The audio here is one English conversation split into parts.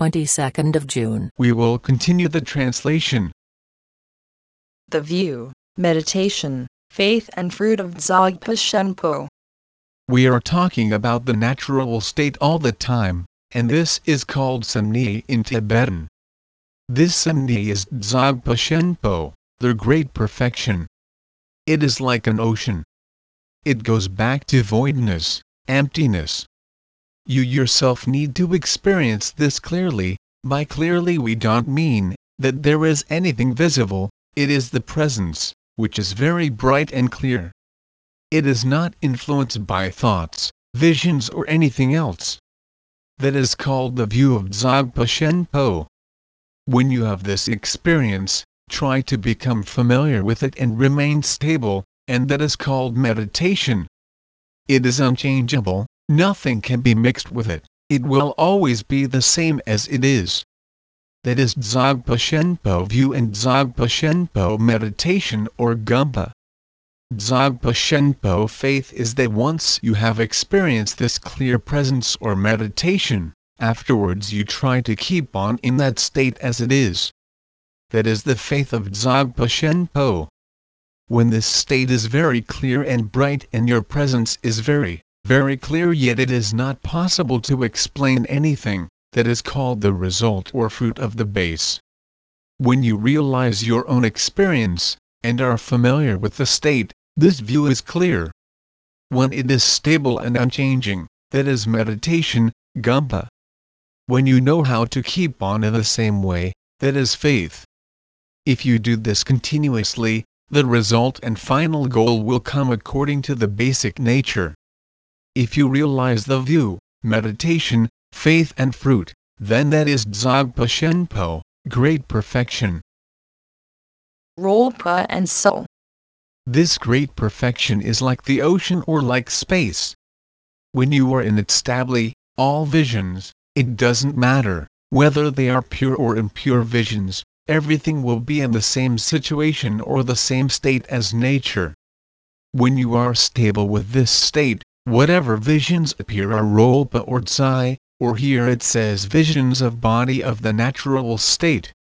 22nd of June. We will continue the translation. The view, meditation, faith and fruit of Dzogpa Chenpo. We are talking about the natural state all the time, and this is called Samni in Tibetan. This Samni is Dzogpa Chenpo, the great perfection. It is like an ocean. It goes back to voidness, emptiness. You yourself need to experience this clearly, by clearly we don't mean that there is anything visible, it is the presence, which is very bright and clear. It is not influenced by thoughts, visions or anything else. That is called the view of Dzogpa Chenpo. When you have this experience, try to become familiar with it and remain stable, and that is called meditation. It is unchangeable, nothing can be mixed with it, it will always be the same as it is. That is Dzogpa Chenpo view and Dzogpa Chenpo meditation or Gompa. Dzogpa Chenpo faith is that once you have experienced this clear presence or meditation, afterwards you try to keep on in that state as it is. That is the faith of Dzogpa Chenpo. When this state is very clear and bright and your presence is very, very clear yet it is not possible to explain anything, that is called the result or fruit of the base. When you realize your own experience, and are familiar with the state, this view is clear. When it is stable and unchanging, that is meditation, Gompa. When you know how to keep on in the same way, that is faith. If you do this continuously, the result and final goal will come according to the basic nature. If you realize the view, meditation, faith and fruit, then that is Dzogpa Chenpo, great perfection. Rolpa and Soul. This great perfection is like the ocean or like space. When you are in it stably, all visions, it doesn't matter whether they are pure or impure visions, everything will be in the same situation or the same state as nature. When you are stable with this state, whatever visions appear are rolpa or tsal, or here it says visions of body of the natural state.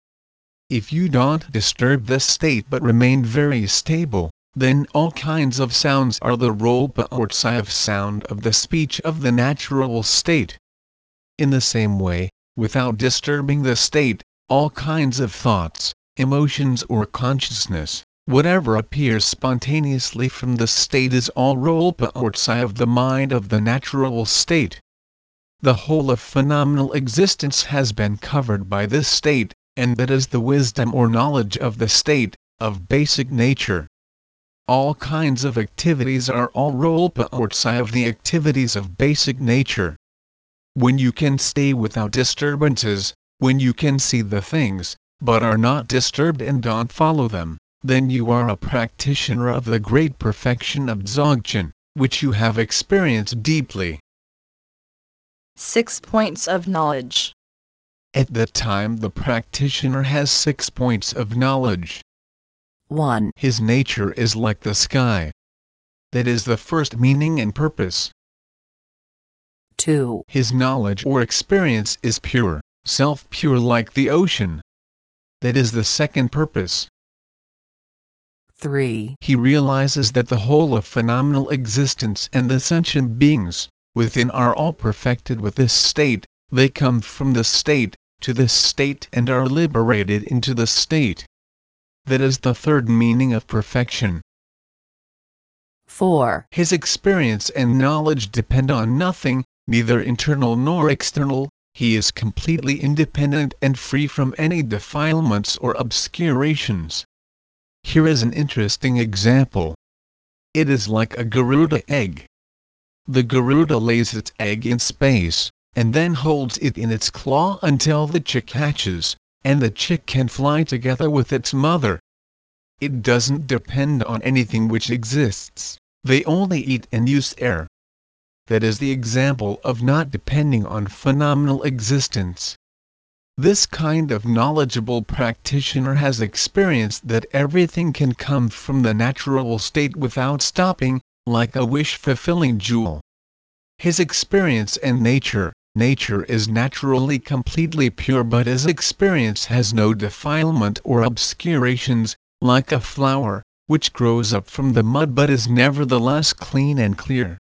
If you don't disturb this state but remain very stable, then all kinds of sounds are the rolpa or tsal of sound of the speech of the natural state. In the same way, without disturbing the state, all kinds of thoughts, emotions or consciousness, whatever appears spontaneously from the state is all rolpa or tsal of the mind of the natural state. The whole of phenomenal existence has been covered by this state, and that is the wisdom or knowledge of the state, of basic nature. All kinds of activities are all rolpa or tsal of the activities of basic nature. When you can stay without disturbances, when you can see the things, but are not disturbed and don't follow them, then you are a practitioner of the great perfection of Dzogchen, which you have experienced deeply. Six points of knowledge. At that time the practitioner has six points of knowledge. 1. His nature is like the sky. That is the first meaning and purpose. 2. His knowledge or experience is pure, self pure like the ocean. That is the second purpose. 3. He realizes that the whole of phenomenal existence and the sentient beings within are all perfected with this state, they come from this state to this state and are liberated into the state. That is the third meaning of perfection. 4. His experience and knowledge depend on nothing, neither internal nor external, he is completely independent and free from any defilements or obscurations. Here is an interesting example. It is like a Garuda egg. The Garuda lays its egg in space, and then holds it in its claw until the chick hatches, and the chick can fly together with its mother. It doesn't depend on anything which exists, they only eat and use air. That is the example of not depending on phenomenal existence. This kind of knowledgeable practitioner has experienced that everything can come from the natural state without stopping, like a wish fulfilling jewel. His experience and nature, nature is naturally completely pure but his experience has no defilement or obscurations, like a flower, which grows up from the mud but is nevertheless clean and clear.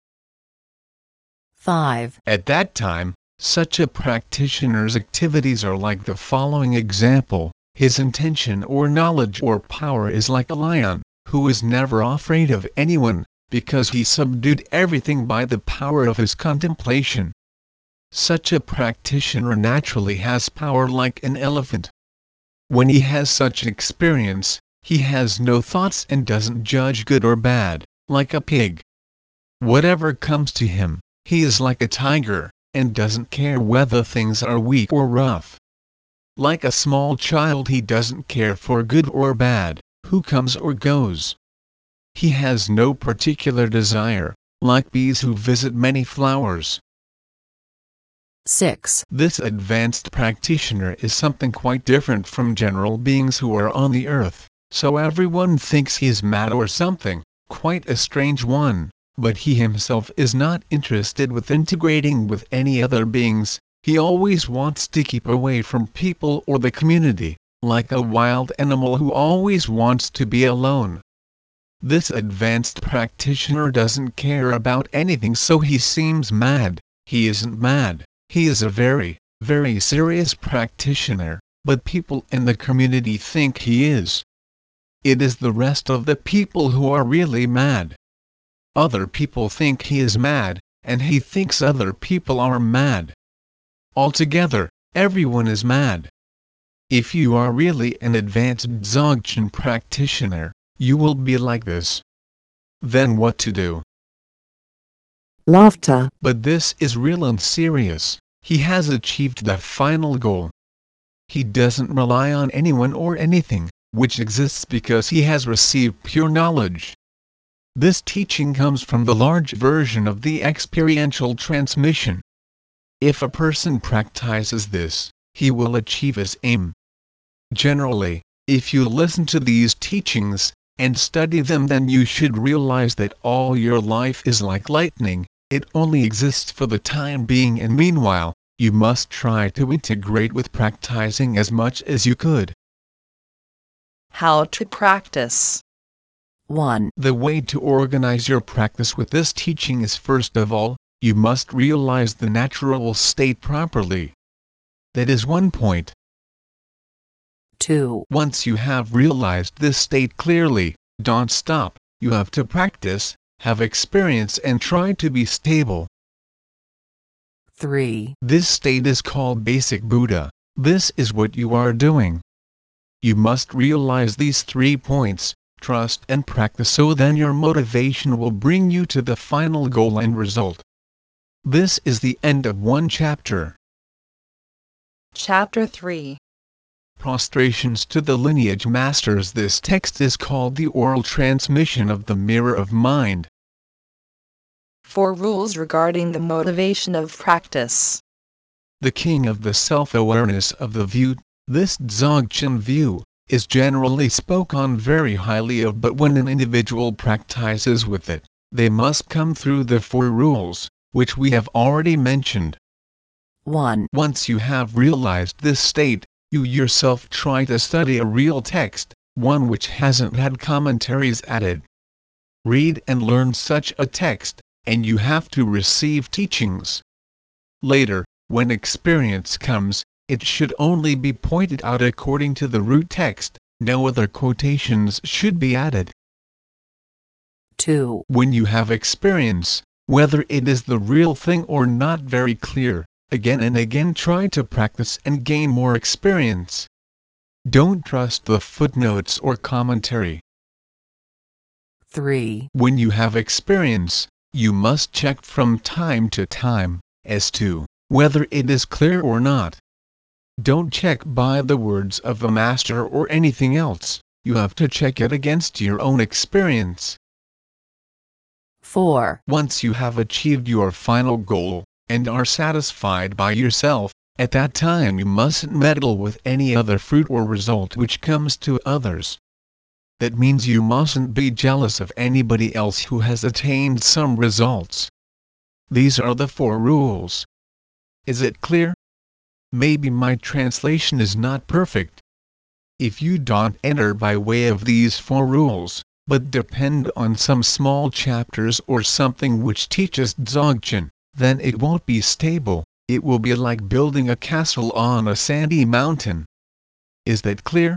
5. At that time, such a practitioner's activities are like the following example his intention or knowledge or power is like a lion, who is never afraid of anyone, because he subdued everything by the power of his contemplation. Such a practitioner naturally has power like an elephant. When he has such experience, he has no thoughts and doesn't judge good or bad, like a pig. Whatever comes to him, he is like a tiger, and doesn't care whether things are weak or rough. Like a small child he doesn't care for good or bad, who comes or goes. He has no particular desire, like bees who visit many flowers. 6. This advanced practitioner is something quite different from general beings who are on the earth, so everyone thinks he is mad or something, quite a strange one but he himself is not interested with integrating with any other beings, he always wants to keep away from people or the community, like a wild animal who always wants to be alone. This advanced practitioner doesn't care about anything so he seems mad, he isn't mad, he is a very, very serious practitioner, but people in the community think he is. It is the rest of the people who are really mad. Other people think he is mad, and he thinks other people are mad. Altogether, everyone is mad. If you are really an advanced Dzogchen practitioner, you will be like this. Then what to do? Laughter. But this is real and serious. He has achieved the final goal. He doesn't rely on anyone or anything, which exists because he has received pure knowledge. This teaching comes from the large version of the experiential transmission. If a person practices this, he will achieve his aim. Generally, if you listen to these teachings, and study them then you should realize that all your life is like lightning, it only exists for the time being and meanwhile, you must try to integrate with practicing as much as you could. How to practice. 1. The way to organize your practice with this teaching is first of all, you must realize the natural state properly. That is one point. 2. Once you have realized this state clearly, don't stop, you have to practice, have experience and try to be stable. 3. This state is called basic Buddha, this is what you are doing. You must realize these three points, trust and practice so then your motivation will bring you to the final goal and result. This is the end of one chapter. Chapter 3 Prostrations to the lineage masters This text is called the oral transmission of the mirror of mind. Four rules regarding the motivation of practice. The king of the self-awareness of the view, this Dzogchen view, is generally spoken very highly of but when an individual practices with it, they must come through the four rules, which we have already mentioned. 1. Once you have realized this state, you yourself try to study a real text, one which hasn't had commentaries added. Read and learn such a text, and you have to receive teachings. Later, when experience comes, it should only be pointed out according to the root text, no other quotations should be added. 2. When you have experience, whether it is the real thing or not very clear, again and again try to practice and gain more experience. Don't trust the footnotes or commentary. 3. When you have experience, you must check from time to time, as to whether it is clear or not. Don't check by the words of the master or anything else, you have to check it against your own experience. 4. Once you have achieved your final goal, and are satisfied by yourself, at that time you mustn't meddle with any other fruit or result which comes to others. That means you mustn't be jealous of anybody else who has attained some results. These are the four rules. Is it clear? Maybe my translation is not perfect. If you don't enter by way of these four rules, but depend on some small chapters or something which teaches Dzogchen, then it won't be stable, it will be like building a castle on a sandy mountain. Is that clear?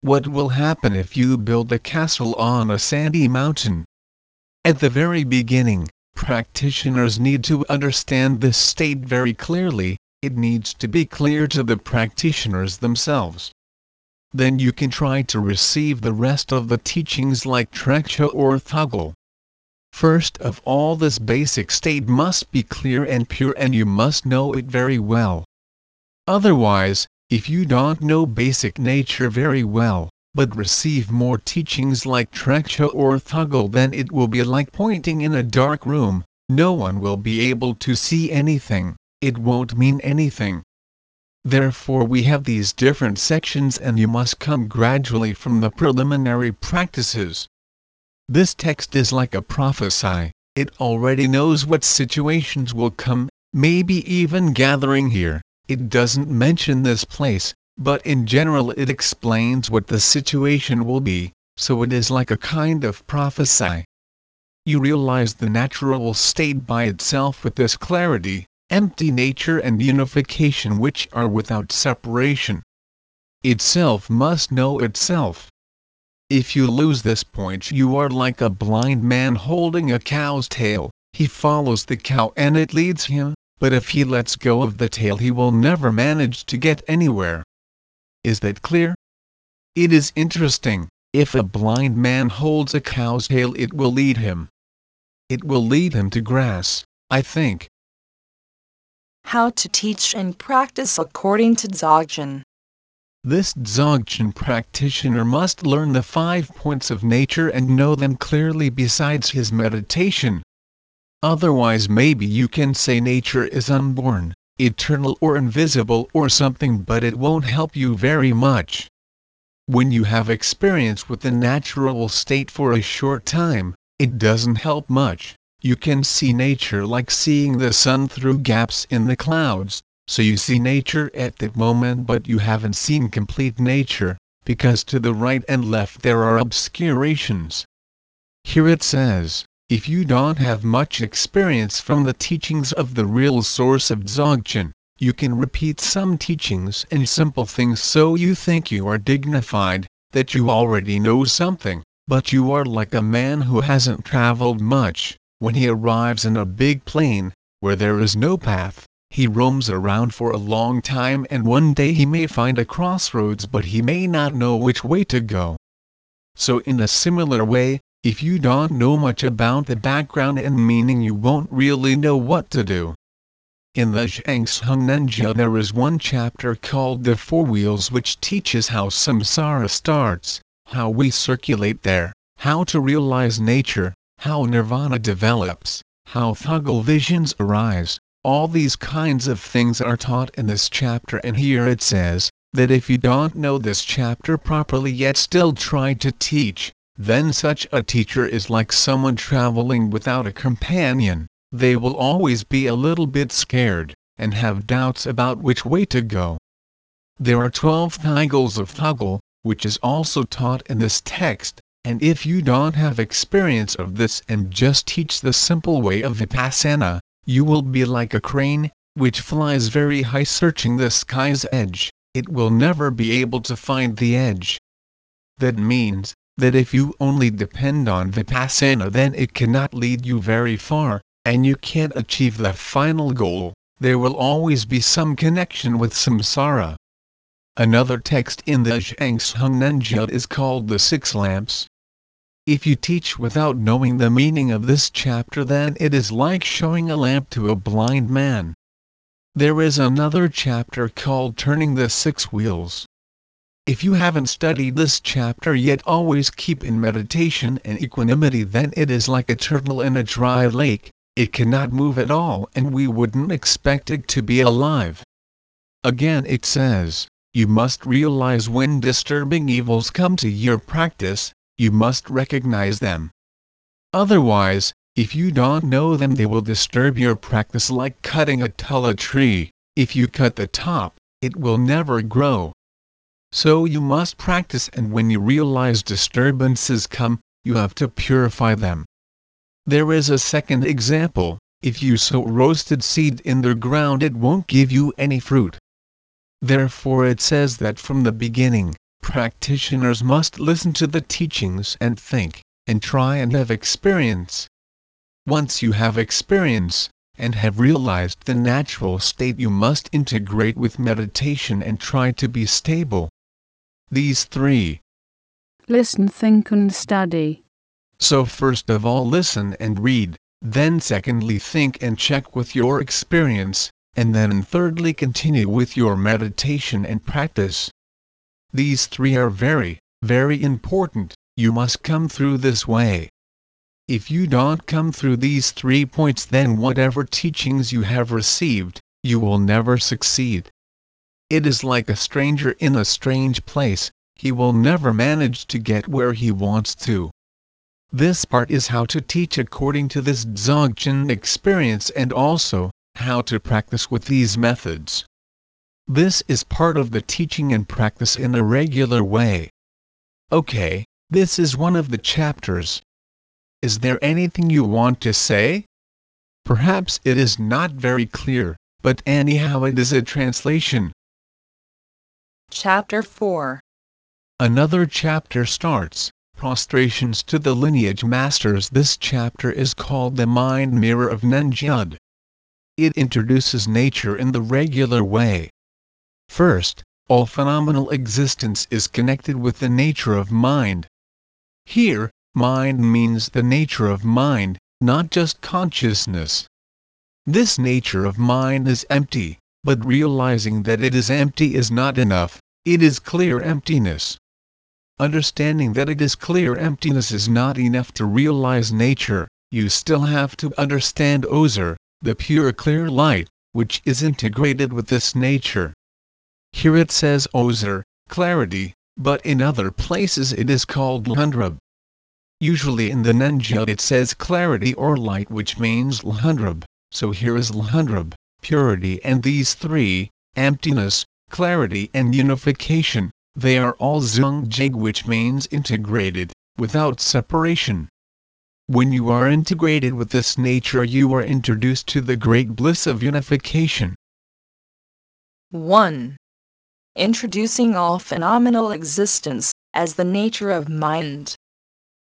What will happen if you build a castle on a sandy mountain? At the very beginning, practitioners need to understand this state very clearly, it needs to be clear to the practitioners themselves. Then you can try to receive the rest of the teachings like Trekchö or Thögal. First of all this basic state must be clear and pure and you must know it very well. Otherwise, if you don't know basic nature very well, but receive more teachings like Trekchö or Thögal then it will be like pointing in a dark room, no one will be able to see anything it won't mean anything. Therefore we have these different sections and you must come gradually from the preliminary practices. This text is like a prophecy, it already knows what situations will come, maybe even gathering here, it doesn't mention this place, but in general it explains what the situation will be, so it is like a kind of prophecy. You realize the natural state by itself with this clarity, empty nature and unification which are without separation. Itself must know itself. If you lose this point you are like a blind man holding a cow's tail, he follows the cow and it leads him, but if he lets go of the tail he will never manage to get anywhere. Is that clear? It is interesting, if a blind man holds a cow's tail it will lead him. It will lead him to grass, I think. How to teach and practice according to Dzogchen. This Dzogchen practitioner must learn the five points of nature and know them clearly besides his meditation. Otherwise maybe you can say nature is unborn, eternal or invisible or something but it won't help you very much. When you have experience with the natural state for a short time, it doesn't help much. You can see nature like seeing the sun through gaps in the clouds, so you see nature at that moment but you haven't seen complete nature, because to the right and left there are obscurations. Here it says, if you don't have much experience from the teachings of the real source of Dzogchen, you can repeat some teachings and simple things so you think you are dignified, that you already know something, but you are like a man who hasn't traveled much when he arrives in a big plain, where there is no path, he roams around for a long time and one day he may find a crossroads but he may not know which way to go. So in a similar way, if you don't know much about the background and meaning you won't really know what to do. In the Zhang Zhung there is one chapter called The Four Wheels which teaches how samsara starts, how we circulate there, how to realize nature, how nirvana develops, how Thögal visions arise, all these kinds of things are taught in this chapter and here it says, that if you don't know this chapter properly yet still try to teach, then such a teacher is like someone traveling without a companion, they will always be a little bit scared, and have doubts about which way to go. There are twelve Thögals of Thögal, which is also taught in this text, and if you don't have experience of this and just teach the simple way of Vipassana, you will be like a crane, which flies very high searching the sky's edge, it will never be able to find the edge. That means, that if you only depend on Vipassana then it cannot lead you very far, and you can't achieve the final goal, there will always be some connection with samsara. Another text in the Zhang Zhung Nanjia is called the Six Lamps, if you teach without knowing the meaning of this chapter then it is like showing a lamp to a blind man. There is another chapter called Turning the Six Wheels. If you haven't studied this chapter yet always keep in meditation and equanimity then it is like a turtle in a dry lake, it cannot move at all and we wouldn't expect it to be alive. Again it says, you must realize when disturbing evils come to your practice, you must recognize them. Otherwise, If you don't know them they will disturb your practice like cutting a tala tree, if you cut the top, it will never grow. So you must practice and when you realize disturbances come, you have to purify them. There is a second example, if you sow roasted seed in the ground it won't give you any fruit. Therefore it says that from the beginning, practitioners must listen to the teachings and think, and try and have experience. Once you have experience, and have realized the natural state you must integrate with meditation and try to be stable. These three. Listen, think, and study. So first of all listen and read, then secondly think and check with your experience, and then thirdly continue with your meditation and practice. These three are very, very important, you must come through this way. If you don't come through these three points then whatever teachings you have received, you will never succeed. It is like a stranger in a strange place, he will never manage to get where he wants to. This part is how to teach according to this Dzogchen experience and also, how to practice with these methods. This is part of the teaching and practice in a regular way. Okay, this is one of the chapters. Is there anything you want to say? Perhaps it is not very clear, but anyhow it is a translation. Chapter 4 Another chapter starts, Prostrations to the Lineage Masters. This chapter is called The Mind Mirror of Nenjud. It introduces nature in the regular way. First, all phenomenal existence is connected with the nature of mind. Here, mind means the nature of mind, not just consciousness. This nature of mind is empty, but realizing that it is empty is not enough, it is clear emptiness. Understanding that it is clear emptiness is not enough to realize nature, you still have to understand Ozer, the pure clear light, which is integrated with this nature. Here it says Ozer, clarity, but in other places it is called Lhundrab. Usually in the Nenjud it says clarity or light which means Lhundrab, so here is Lhundrab, purity and these three, emptiness, clarity and unification, they are all Zungjig which means integrated, without separation. When you are integrated with this nature you are introduced to the great bliss of unification. 1. Introducing all phenomenal existence as the nature of mind.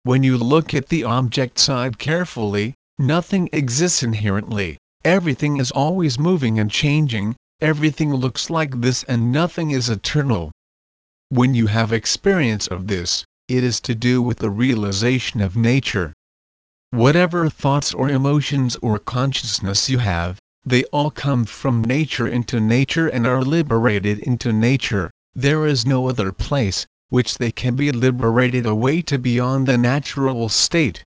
When you look at the object side carefully, nothing exists inherently, everything is always moving and changing, everything looks like this and nothing is eternal. When you have experience of this, it is to do with the realization of nature. Whatever thoughts or emotions or consciousness you have, they all come from nature into nature and are liberated into nature. There is no other place, which they can be liberated away to beyond the natural state.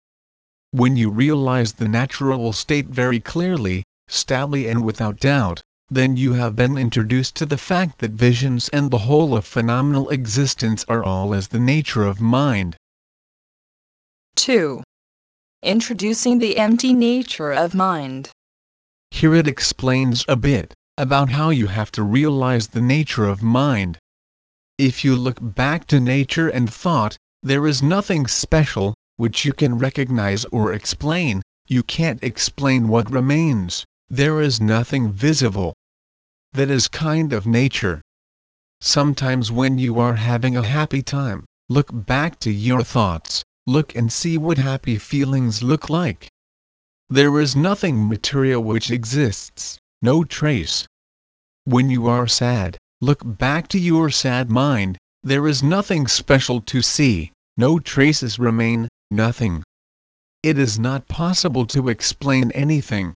When you realize the natural state very clearly, stably and without doubt, then you have been introduced to the fact that visions and the whole of phenomenal existence are all as the nature of mind. 2. Introducing the empty nature of mind. Here it explains a bit about how you have to realize the nature of mind. If you look back to nature and thought, there is nothing special, which you can recognize or explain, you can't explain what remains, there is nothing visible. That is kind of nature. Sometimes when you are having a happy time, look back to your thoughts, look and see what happy feelings look like. There is nothing material which exists, no trace. When you are sad, look back to your sad mind, there is nothing special to see, no traces remain, nothing. It is not possible to explain anything.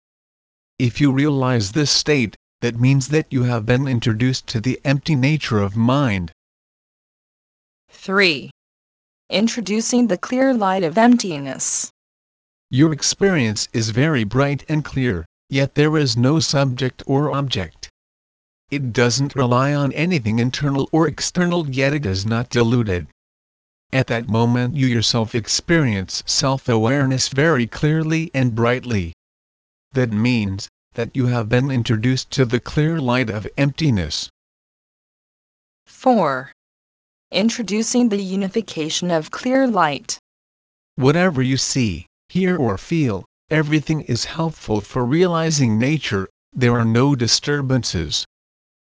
If you realize this state, that means that you have been introduced to the empty nature of mind. 3. Introducing the clear light of emptiness. Your experience is very bright and clear, yet there is no subject or object. It doesn't rely on anything internal or external yet it is not diluted. at that moment you yourself experience self-awareness very clearly and brightly. That means that you have been introduced to the clear light of emptiness. 4. Introducing the unification of clear light. Whatever you see, hear or feel, everything is helpful for realizing nature, there are no disturbances.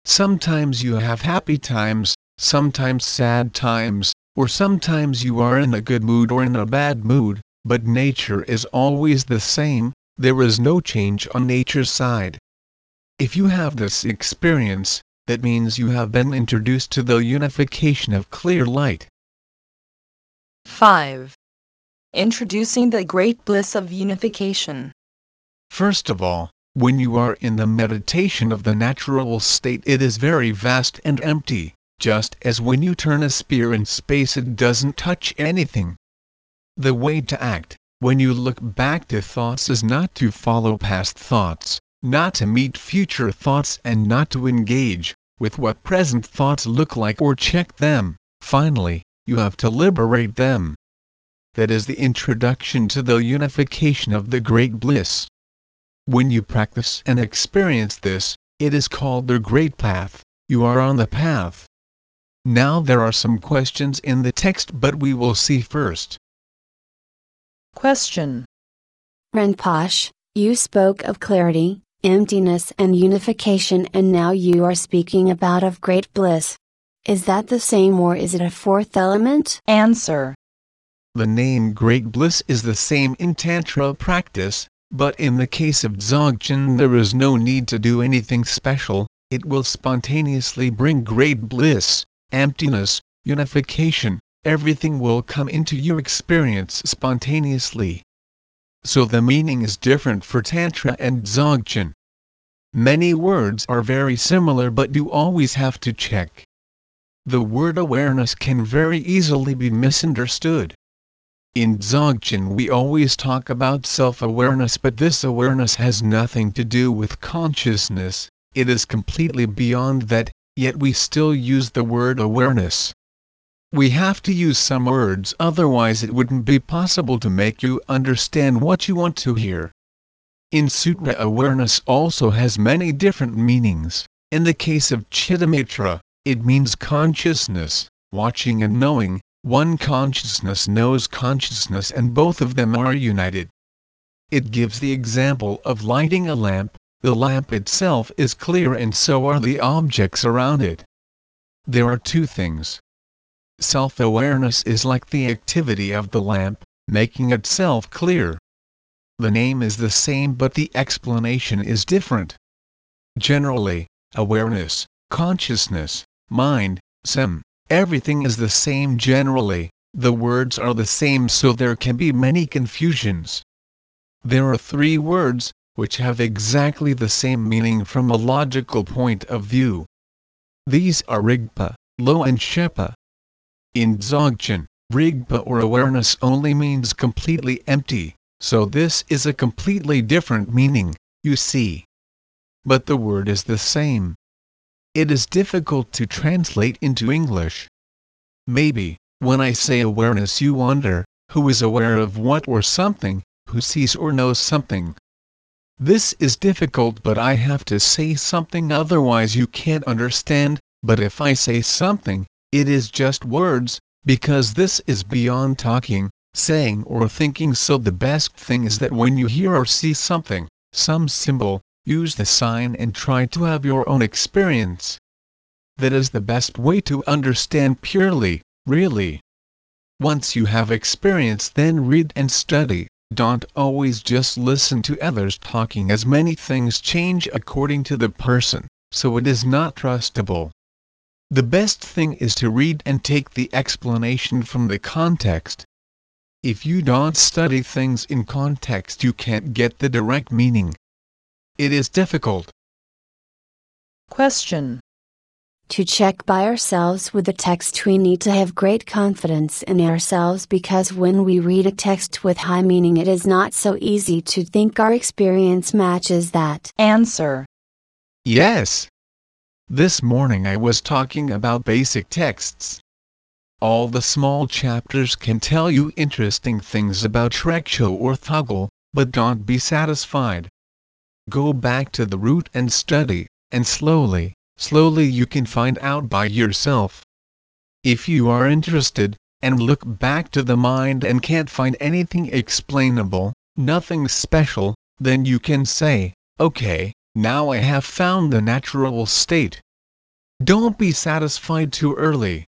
Sometimes you have happy times, sometimes sad times, or sometimes you are in a good mood or in a bad mood, but nature is always the same, there is no change on nature's side. If you have this experience, that means you have been introduced to the unification of clear light. 5. Introducing the great bliss of unification. First of all, when you are in the meditation of the natural state it is very vast and empty, just as when you turn a spear in space it doesn't touch anything. The way to act, when you look back to thoughts is not to follow past thoughts, not to meet future thoughts and not to engage with what present thoughts look like or check them, finally, you have to liberate them that is the introduction to the unification of the great bliss. When you practice and experience this, it is called the great path, you are on the path. Now there are some questions in the text but we will see first. Question. Rinpoche, you spoke of clarity, emptiness and unification and now you are speaking about of great bliss. Is that the same or is it a fourth element? Answer. The name Great Bliss is the same in Tantra practice, but in the case of Dzogchen there is no need to do anything special, it will spontaneously bring great bliss, emptiness, unification, everything will come into your experience spontaneously. So the meaning is different for Tantra and Dzogchen. Many words are very similar but you always have to check. The word awareness can very easily be misunderstood. In Dzogchen we always talk about self-awareness but this awareness has nothing to do with consciousness, it is completely beyond that, yet we still use the word awareness. We have to use some words otherwise it wouldn't be possible to make you understand what you want to hear. In Sutra awareness also has many different meanings. In the case of Chittamatra, it means consciousness, watching and knowing, one consciousness knows consciousness and both of them are united. It gives the example of lighting a lamp, the lamp itself is clear and so are the objects around it. There are two things. Self-awareness is like the activity of the lamp, making itself clear. The name is the same but the explanation is different. Generally, awareness, consciousness, mind, sem, Everything is the same generally, the words are the same so there can be many confusions. There are three words, which have exactly the same meaning from a logical point of view. These are Rigpa, Lo and Shepa. In Dzogchen, Rigpa or awareness only means completely empty, so this is a completely different meaning, you see. But the word is the same. It is difficult to translate into English. Maybe, when I say awareness you wonder, who is aware of what or something, who sees or knows something. This is difficult but I have to say something otherwise you can't understand, but if I say something, it is just words, because this is beyond talking, saying or thinking so the best thing is that when you hear or see something, some symbol, use the sign and try to have your own experience. That is the best way to understand purely, really. Once you have experience then read and study, don't always just listen to others talking as many things change according to the person, so it is not trustable. The best thing is to read and take the explanation from the context. If you don't study things in context you can't get the direct meaning. It is difficult. Question. To check by ourselves with the text, we need to have great confidence in ourselves because when we read a text with high meaning, it is not so easy to think our experience matches that. Answer. Yes. This morning I was talking about basic texts. all the small chapters can tell you interesting things about Trekchö or Thögal, but don't be satisfied. Go back to the root and study, and slowly, slowly you can find out by yourself. If you are interested, and look back to the mind and can't find anything explainable, nothing special, then you can say, okay, now I have found the natural state. Don't be satisfied too early.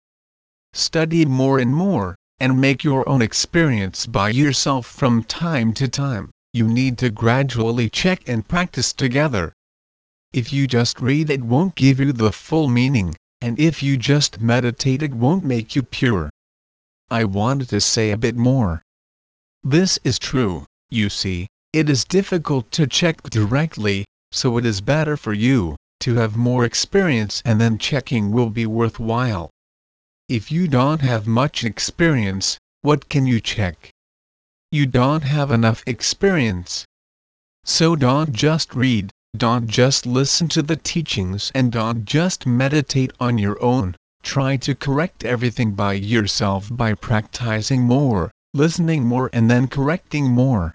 Study more and more, and make your own experience by yourself from time to time. You need to gradually check and practice together. If you just read it won't give you the full meaning, and if you just meditate it won't make you pure. I wanted to say a bit more. This is true, you see, it is difficult to check directly, so it is better for you to have more experience and then checking will be worthwhile. If you don't have much experience, what can you check? You don't have enough experience. So don't just read, don't just listen to the teachings and don't just meditate on your own. Try to correct everything by yourself by practicing more, listening more and then correcting more.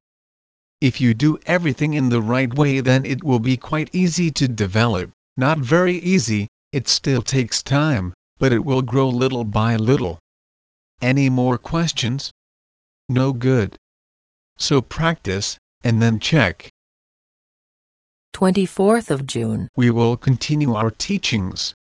If you do everything in the right way then it will be quite easy to develop, not very easy, it still takes time, but it will grow little by little. Any more questions? No good. So practice, and then check. 24th of June. We will continue our teachings.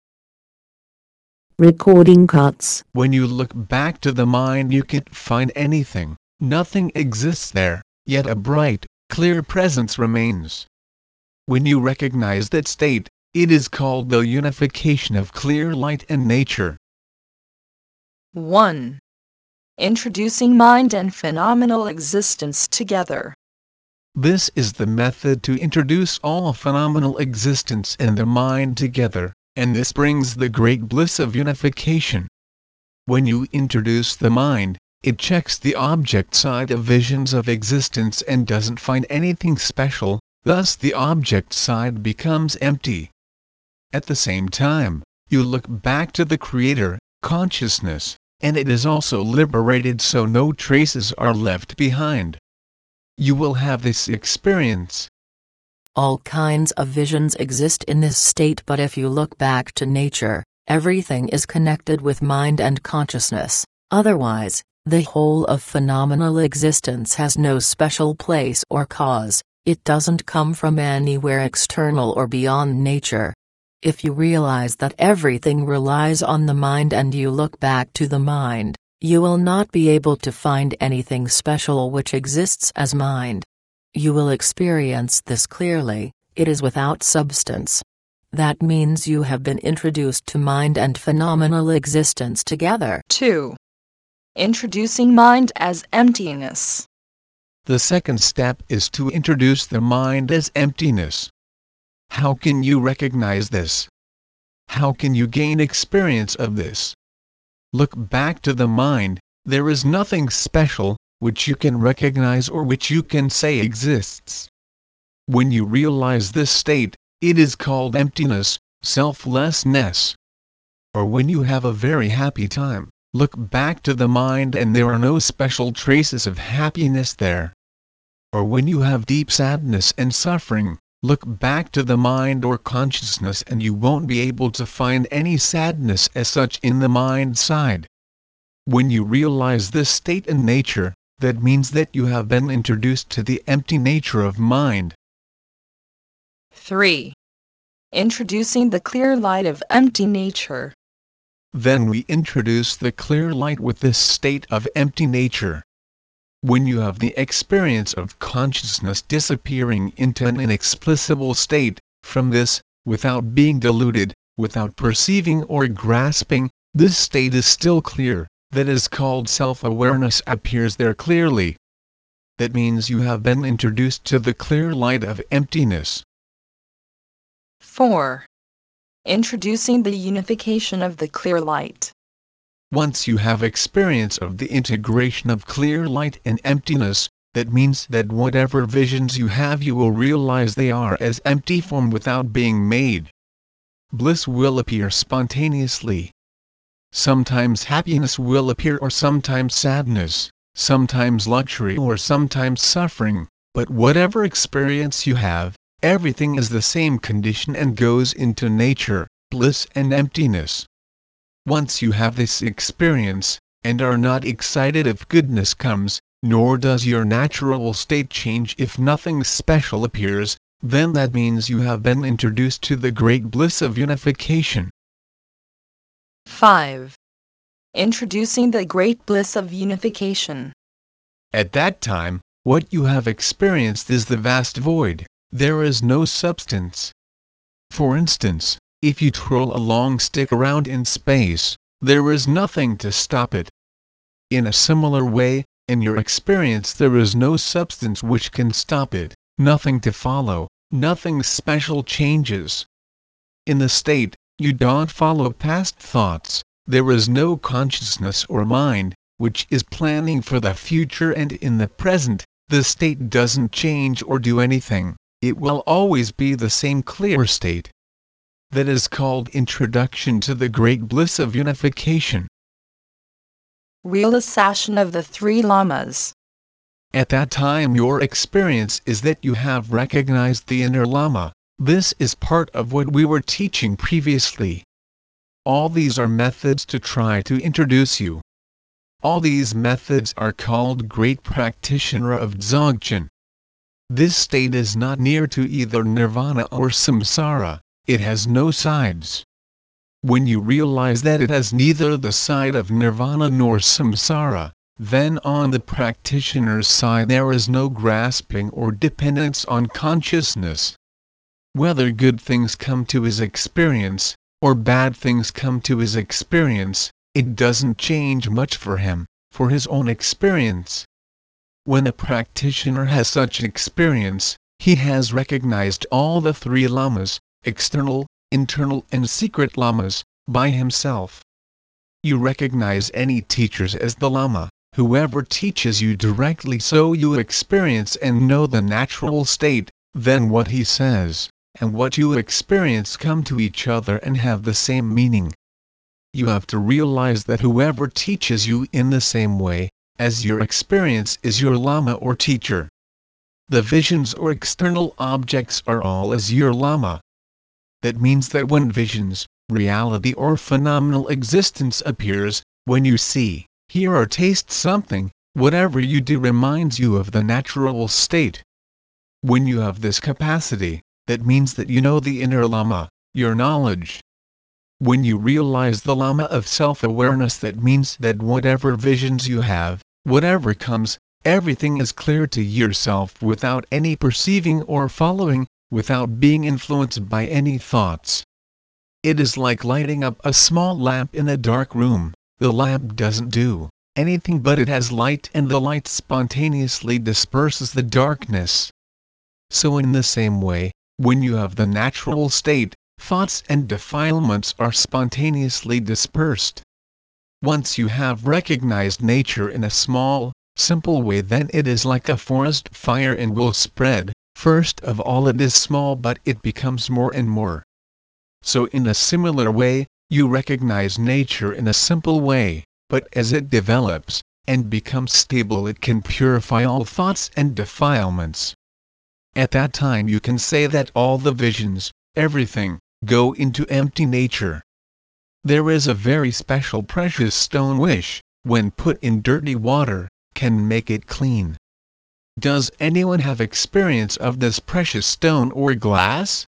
Recording cuts. When you look back to the mind you can't find anything, nothing exists there, yet a bright, clear presence remains. When you recognize that state, it is called the unification of clear light and nature. 1. Introducing mind and phenomenal existence together. This is the method to introduce all phenomenal existence and the mind together, and this brings the great bliss of unification. When you introduce the mind, it checks the object side of visions of existence and doesn't find anything special, thus the object side becomes empty. At the same time, you look back to the Creator, consciousness, and it is also liberated so no traces are left behind you will have this experience. All kinds of visions exist in this state, but if you look back to nature, everything is connected with mind and consciousness. Otherwise, the whole of phenomenal existence has no special place or cause, it doesn't come from anywhere external or beyond nature. If you realize that everything relies on the mind and you look back to the mind, you will not be able to find anything special which exists as mind. You will experience this clearly, it is without substance. That means you have been introduced to mind and phenomenal existence together. 2. Introducing mind as emptiness. The second step is to introduce the mind as emptiness. How can you recognize this? How can you gain experience of this? Look back to the mind, there is nothing special, which you can recognize or which you can say exists. When you realize this state, it is called emptiness, selflessness. Or when you have a very happy time, look back to the mind and there are no special traces of happiness there. Or when you have deep sadness and suffering, look back to the mind or consciousness and you won't be able to find any sadness as such in the mind side. When you realize this state and nature, that means that you have been introduced to the empty nature of mind. 3. Introducing the clear light of empty nature. Then we introduce the clear light with this state of empty nature. When you have the experience of consciousness disappearing into an inexplicable state, from this, without being deluded, without perceiving or grasping, this state is still clear, that is called self-awareness appears there clearly. That means you have been introduced to the clear light of emptiness. 4. Introducing the unification of the clear light. Once you have experience of the integration of clear light and emptiness, that means that whatever visions you have you will realize they are as empty form without being made. Bliss will appear spontaneously. sometimes happiness will appear or sometimes sadness, sometimes luxury or sometimes suffering, but whatever experience you have, everything is the same condition and goes into nature, bliss and emptiness. Once you have this experience, and are not excited if goodness comes, nor does your natural state change if nothing special appears, then that means you have been introduced to the great bliss of unification. 5. Introducing the great bliss of unification. At that time, what you have experienced is the vast void, there is no substance. For instance, if you twirl a long stick around in space, there is nothing to stop it. In a similar way, in your experience there is no substance which can stop it, nothing to follow, nothing special changes. In the state, you don't follow past thoughts, there is no consciousness or mind, which is planning for the future and in the present, the state doesn't change or do anything, it will always be the same clear state. That is called introduction to the great bliss of unification. Realization of the three lamas. At that time your experience is that you have recognized the inner Lama, this is part of what we were teaching previously. All these are methods to try to introduce you. All these methods are called Great Practitioner of Dzogchen. This state is not near to either nirvana or samsara, it has no sides. When you realize that it has neither the side of nirvana nor samsara, then on the practitioner's side there is no grasping or dependence on consciousness. Whether good things come to his experience, or bad things come to his experience, it doesn't change much for him, for his own experience. When a practitioner has such experience, he has recognized all the three lamas, external, internal and secret lamas, by himself. You recognize any teachers as the lama, whoever teaches you directly so you experience and know the natural state, then what he says, and what you experience come to each other and have the same meaning. You have to realize that whoever teaches you in the same way, as your experience is your lama or teacher. The visions or external objects are all as your lama, that means that when visions, reality or phenomenal existence appears, when you see, hear or taste something, whatever you do reminds you of the natural state. When you have this capacity, that means that you know the inner Lama, your knowledge. When you realize the Lama of self-awareness that means that whatever visions you have, whatever comes, everything is clear to yourself without any perceiving or following, without being influenced by any thoughts. It is like lighting up a small lamp in a dark room, the lamp doesn't do anything but it has light and the light spontaneously disperses the darkness. So in the same way, when you have the natural state, thoughts and defilements are spontaneously dispersed. Once you have recognized nature in a small, simple way then it is like a forest fire and will spread, First of all it is small but it becomes more and more. So in a similar way, you recognize nature in a simple way, but as it develops, and becomes stable it can purify all thoughts and defilements. At that time you can say that all the visions, everything, go into empty nature. There is a very special precious stone which, when put in dirty water, can make it clean. Does anyone have experience of this precious stone or glass?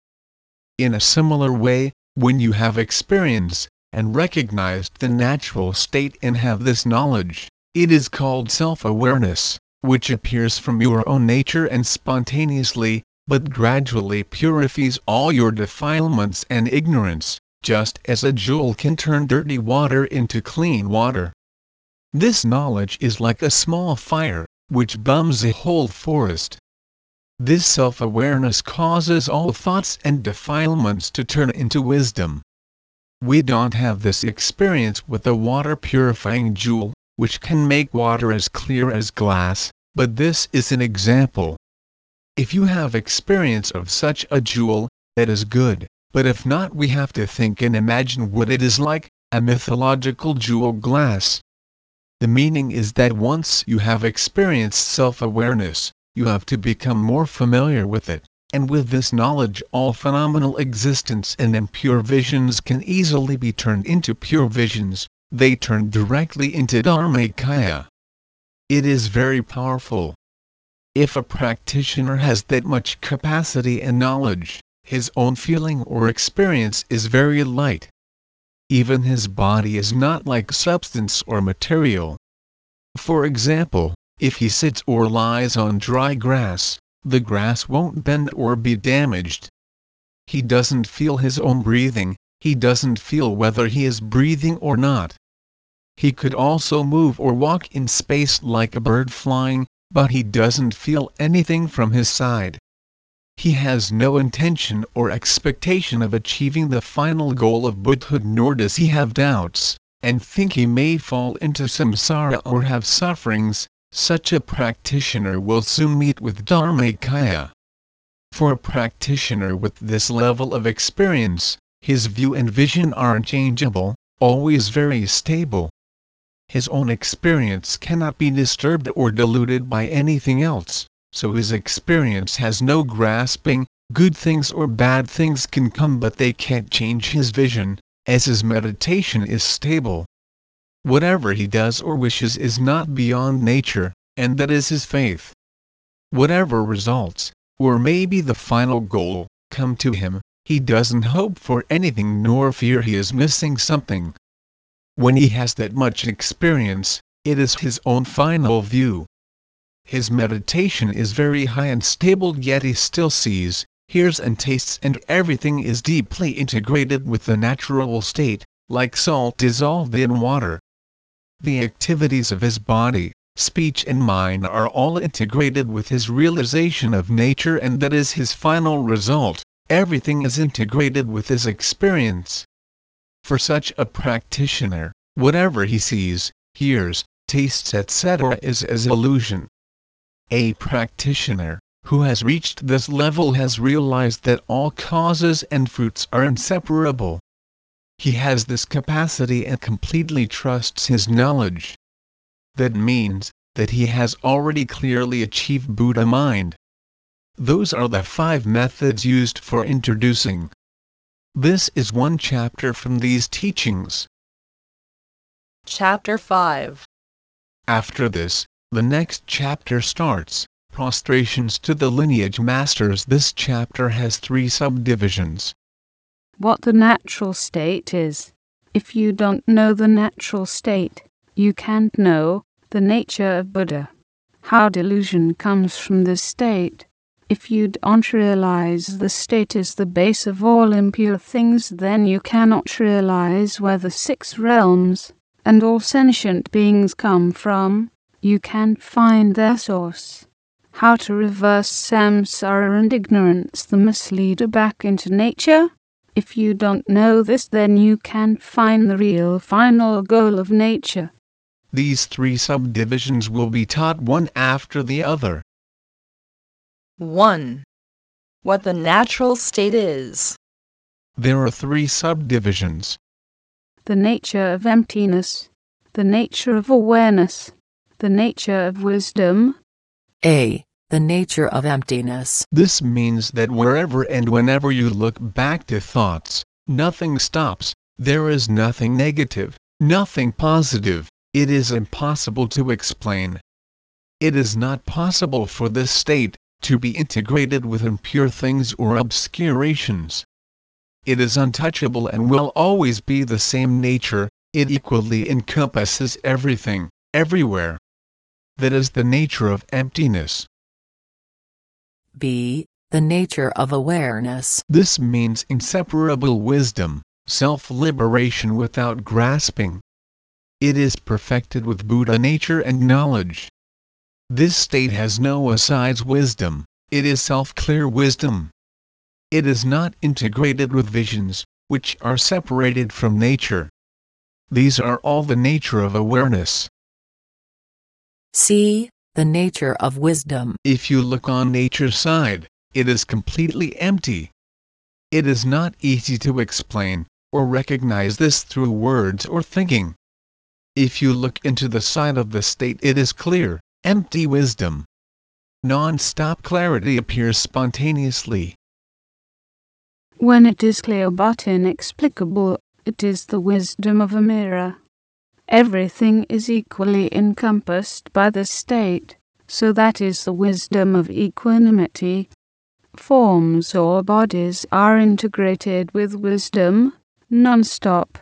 In a similar way, when you have experience, and recognized the natural state and have this knowledge, it is called self-awareness, which appears from your own nature and spontaneously, but gradually purifies all your defilements and ignorance, just as a jewel can turn dirty water into clean water. This knowledge is like a small fire, which bums a whole forest. This self-awareness causes all thoughts and defilements to turn into wisdom. We don't have this experience with the water-purifying jewel, which can make water as clear as glass, but this is an example. If you have experience of such a jewel, that is good, but if not we have to think and imagine what it is like, a mythological jewel glass. The meaning is that once you have experienced self-awareness, you have to become more familiar with it, and with this knowledge all phenomenal existence and impure visions can easily be turned into pure visions, they turn directly into Dharmakaya. It is very powerful. If a practitioner has that much capacity and knowledge, his own feeling or experience is very light. Even his body is not like substance or material. For example, if he sits or lies on dry grass, the grass won't bend or be damaged. He doesn't feel his own breathing, he doesn't feel whether he is breathing or not. He could also move or walk in space like a bird flying, but he doesn't feel anything from his side. He has no intention or expectation of achieving the final goal of Buddhahood nor does he have doubts, and think he may fall into samsara or have sufferings, such a practitioner will soon meet with Dharmakaya. For a practitioner with this level of experience, his view and vision are unchangeable, always very stable, his own experience cannot be disturbed or diluted by anything else, so his experience has no grasping, good things or bad things can come but they can't change his vision, as his meditation is stable. Whatever he does or wishes is not beyond nature, and that is his faith. Whatever results, or maybe the final goal, come to him, he doesn't hope for anything nor fear he is missing something, when he has that much experience, it is his own final view. His meditation is very high and stable yet he still sees, hears and tastes and everything is deeply integrated with the natural state, like salt dissolved in water. The activities of his body, speech and mind are all integrated with his realization of nature and that is his final result, everything is integrated with his experience. For such a practitioner, whatever he sees, hears, tastes etc. is as illusion. A practitioner, who has reached this level has realized that all causes and fruits are inseparable. He has this capacity and completely trusts his knowledge. That means, that he has already clearly achieved Buddha mind. Those are the five methods used for introducing this is one chapter from these teachings. Chapter 5 After this, the next chapter starts prostrations to the lineage masters. This chapter has three subdivisions. What the natural state is. If you don't know the natural state, you can't know the nature of Buddha. How delusion comes from this state. If you don't realize the state is the base of all impure things, then you cannot realize where the six realms and all sentient beings come from. You can't find their source. How to reverse samsara and ignorance, the misleader, back into nature? If you don't know this, then you can't find the real final goal of nature. These three subdivisions will be taught one after the other. 1. What the natural state is. There are three subdivisions. The nature of emptiness, the nature of awareness, the nature of wisdom. A. The nature of emptiness. This means that wherever and whenever you look back to thoughts, nothing stops, there is nothing negative, nothing positive, it is impossible to explain. It is not possible for this state to be integrated with impure things or obscurations. It is untouchable and will always be the same nature, it equally encompasses everything, everywhere. That is the nature of emptiness. B. The nature of awareness. This means inseparable wisdom, self liberation without grasping. It is perfected with Buddha nature and knowledge. This state has no asides wisdom, it is self-clear wisdom. It is not integrated with visions, which are separated from nature. These are all the nature of awareness. C. The nature of wisdom. If you look on nature's side, it is completely empty. It is not easy to explain, or recognize this through words or thinking. If you look into the side of the state it is clear, empty wisdom. Non-stop clarity appears spontaneously. When it is clear but inexplicable, it is the wisdom of a mirror. Everything is equally encompassed by the state, so that is the wisdom of equanimity. Forms or bodies are integrated with wisdom, non-stop.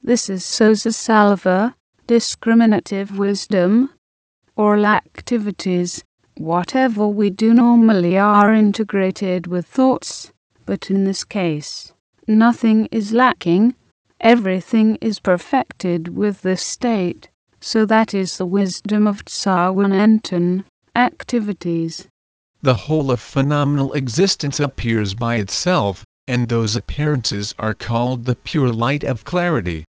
This is Sosa Salva, discriminative wisdom. All activities, whatever we do normally are integrated with thoughts, but in this case, nothing is lacking, everything is perfected with this state, so that is the wisdom of Tsawanantan, activities. The whole of phenomenal existence appears by itself, and those appearances are called the pure light of clarity.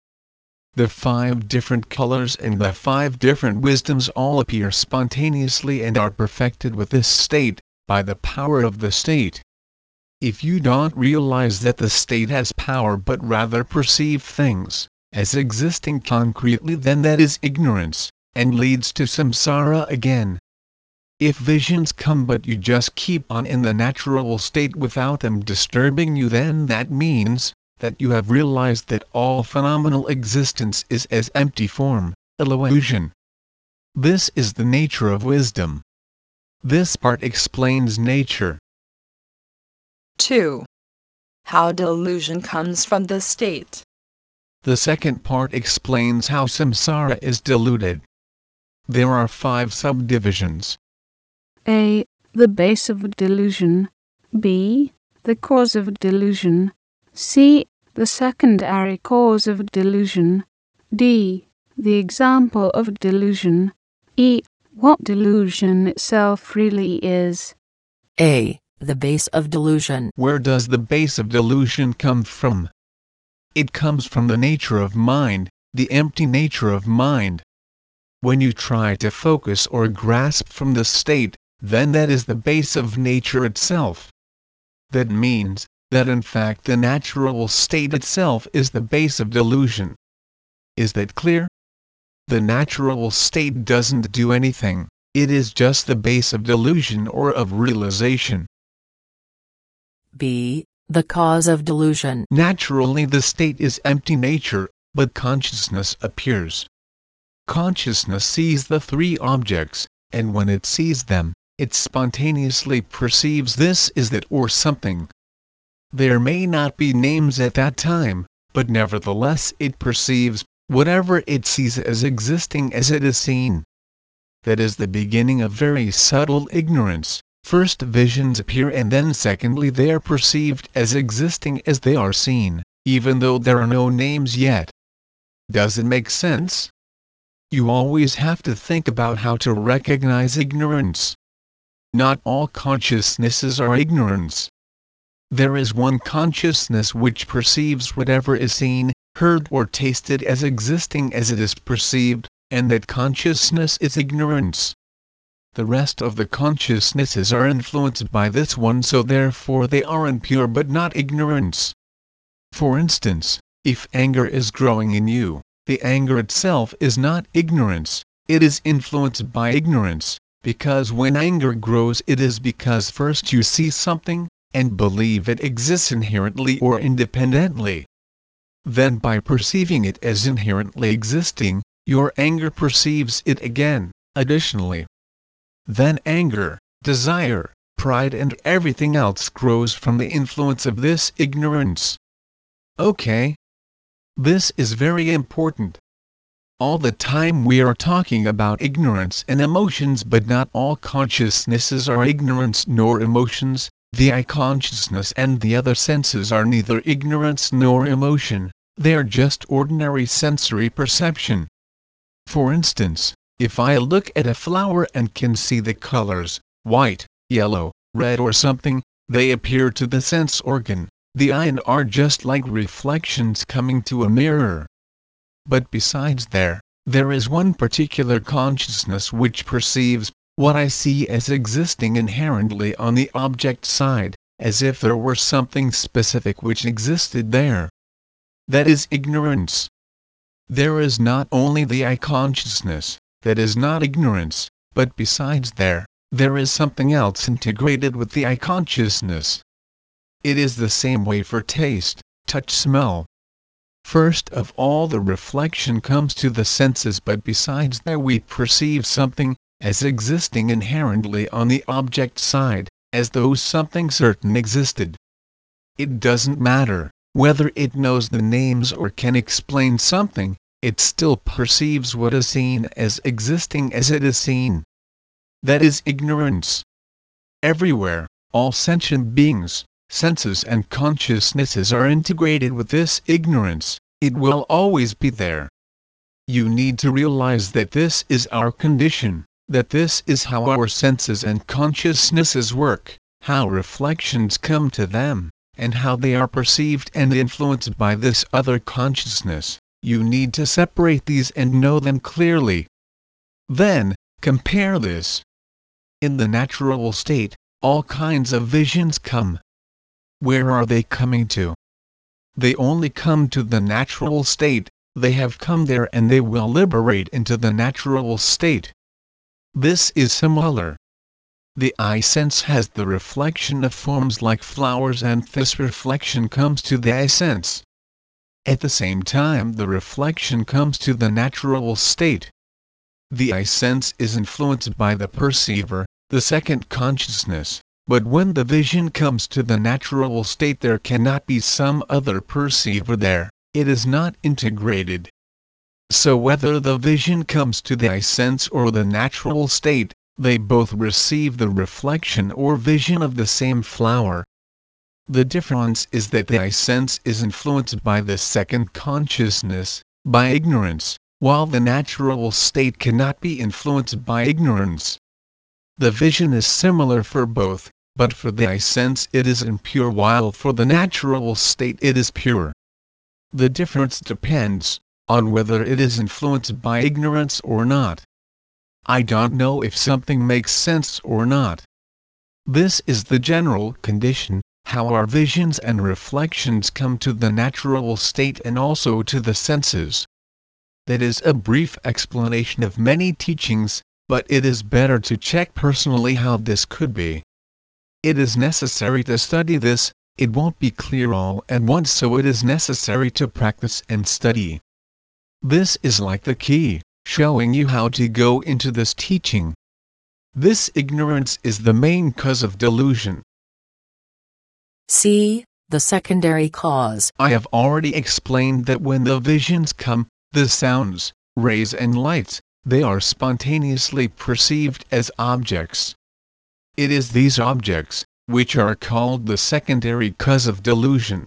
The five different colors and the five different wisdoms all appear spontaneously and are perfected with this state, by the power of the state. If you don't realize that the state has power but rather perceive things as existing concretely then that is ignorance, and leads to samsara again. If visions come but you just keep on in the natural state without them disturbing you then that means that you have realized that all phenomenal existence is as empty form, illusion. This is the nature of wisdom. This part explains nature. 2. How delusion comes from the state. The second part explains how samsara is deluded. There are five subdivisions. A. The base of delusion. B. The cause of delusion. C. The secondary cause of delusion. D. The example of delusion. E. What delusion itself really is. A. The base of delusion. Where does the base of delusion come from? It comes from the nature of mind, the empty nature of mind. When you try to focus or grasp from the state, then that is the base of nature itself. That means, that in fact the natural state itself is the base of delusion. Is that clear? The natural state doesn't do anything, it is just the base of delusion or of realization. B. The cause of delusion. Naturally the state is empty nature, but consciousness appears. Consciousness sees the three objects, and when it sees them, it spontaneously perceives this is that or something. There may not be names at that time, but nevertheless it perceives whatever it sees as existing as it is seen. That is the beginning of very subtle ignorance. First visions appear and then secondly they are perceived as existing as they are seen, even though there are no names yet. Does it make sense? You always have to think about how to recognize ignorance. Not all consciousnesses are ignorance. There is one consciousness which perceives whatever is seen, heard or tasted as existing as it is perceived, and that consciousness is ignorance. The rest of the consciousnesses are influenced by this one so therefore they are impure but not ignorance. For instance, if anger is growing in you, the anger itself is not ignorance, it is influenced by ignorance, because when anger grows it is because first you see something, and believe it exists inherently or independently. Then by perceiving it as inherently existing, your anger perceives it again, additionally. Then anger, desire, pride and everything else grows from the influence of this ignorance. Okay? This is very important. All the time we are talking about ignorance and emotions but not all consciousnesses are ignorance nor emotions, the eye consciousness and the other senses are neither ignorance nor emotion, they are just ordinary sensory perception. For instance, if I look at a flower and can see the colors, white, yellow, red or something, they appear to the sense organ, the eye and are just like reflections coming to a mirror. But besides there, there is one particular consciousness which perceives what I see as existing inherently on the object side, as if there were something specific which existed there. that is ignorance. There is not only the eye consciousness, that is not ignorance, but besides there, there is something else integrated with the eye consciousness. It is the same way for taste, touch, smell. First of all, the reflection comes to the senses, but besides that, we perceive something as existing inherently on the object side, as though something certain existed. It doesn't matter whether it knows the names or can explain something, it still perceives what is seen as existing as it is seen. That is ignorance. Everywhere, all sentient beings, senses and consciousnesses are integrated with this ignorance, it will always be there. You need to realize that this is our condition, that this is how our senses and consciousnesses work, how reflections come to them, and how they are perceived and influenced by this other consciousness. You need to separate these and know them clearly. Then, compare this in the natural state, all kinds of visions come. Where are they coming to? They only come to the natural state, they have come there and they will liberate into the natural state. This is similar. The eye sense has the reflection of forms like flowers and this reflection comes to the eye sense. At the same time the reflection comes to the natural state. The eye sense is influenced by the perceiver, the second consciousness, but when the vision comes to the natural state there cannot be some other perceiver there, it is not integrated. So whether the vision comes to the eye sense or the natural state, they both receive the reflection or vision of the same flower. The difference is that the eye sense is influenced by the second consciousness, by ignorance, while the natural state cannot be influenced by ignorance. The vision is similar for both, but for the eye sense it is impure while for the natural state it is pure. The difference depends on whether it is influenced by ignorance or not. I don't know if something makes sense or not. This is the general condition, how our visions and reflections come to the natural state and also to the senses. That is a brief explanation of many teachings, but it is better to check personally how this could be. It is necessary to study this, it won't be clear all at once so it is necessary to practice and study. This is like the key, showing you how to go into this teaching. This ignorance is the main cause of delusion. C. The secondary cause. I have already explained that when the visions come, the sounds, rays and lights, they are spontaneously perceived as objects. It is these objects, which are called the secondary cause of delusion.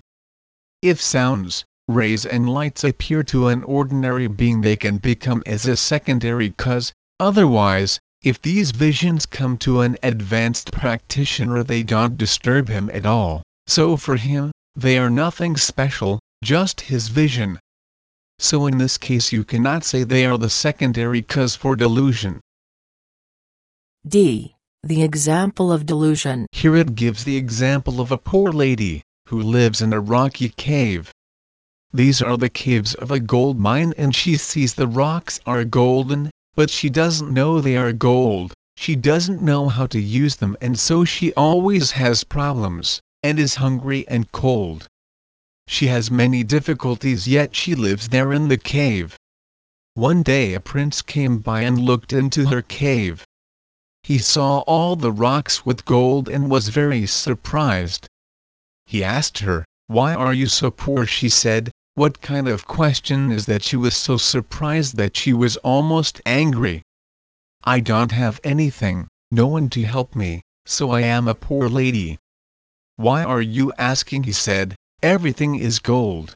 If sounds, rays and lights appear to an ordinary being they can become as a secondary cause, otherwise, if these visions come to an advanced practitioner they don't disturb him at all, so for him, they are nothing special, just his vision. So in this case you cannot say they are the secondary cause for delusion. D. The example of delusion. Here it gives the example of a poor lady, who lives in a rocky cave. These are the caves of a gold mine and she sees the rocks are golden, but she doesn't know they are gold, she doesn't know how to use them and so she always has problems, and is hungry and cold. She has many difficulties yet she lives there in the cave. One day a prince came by and looked into her cave. He saw all the rocks with gold and was very surprised. He asked her, Why are you so poor? She said, what kind of question is that she was so surprised that she was almost angry. I don't have anything, no one to help me, so I am a poor lady. Why are you asking? He said, everything is gold.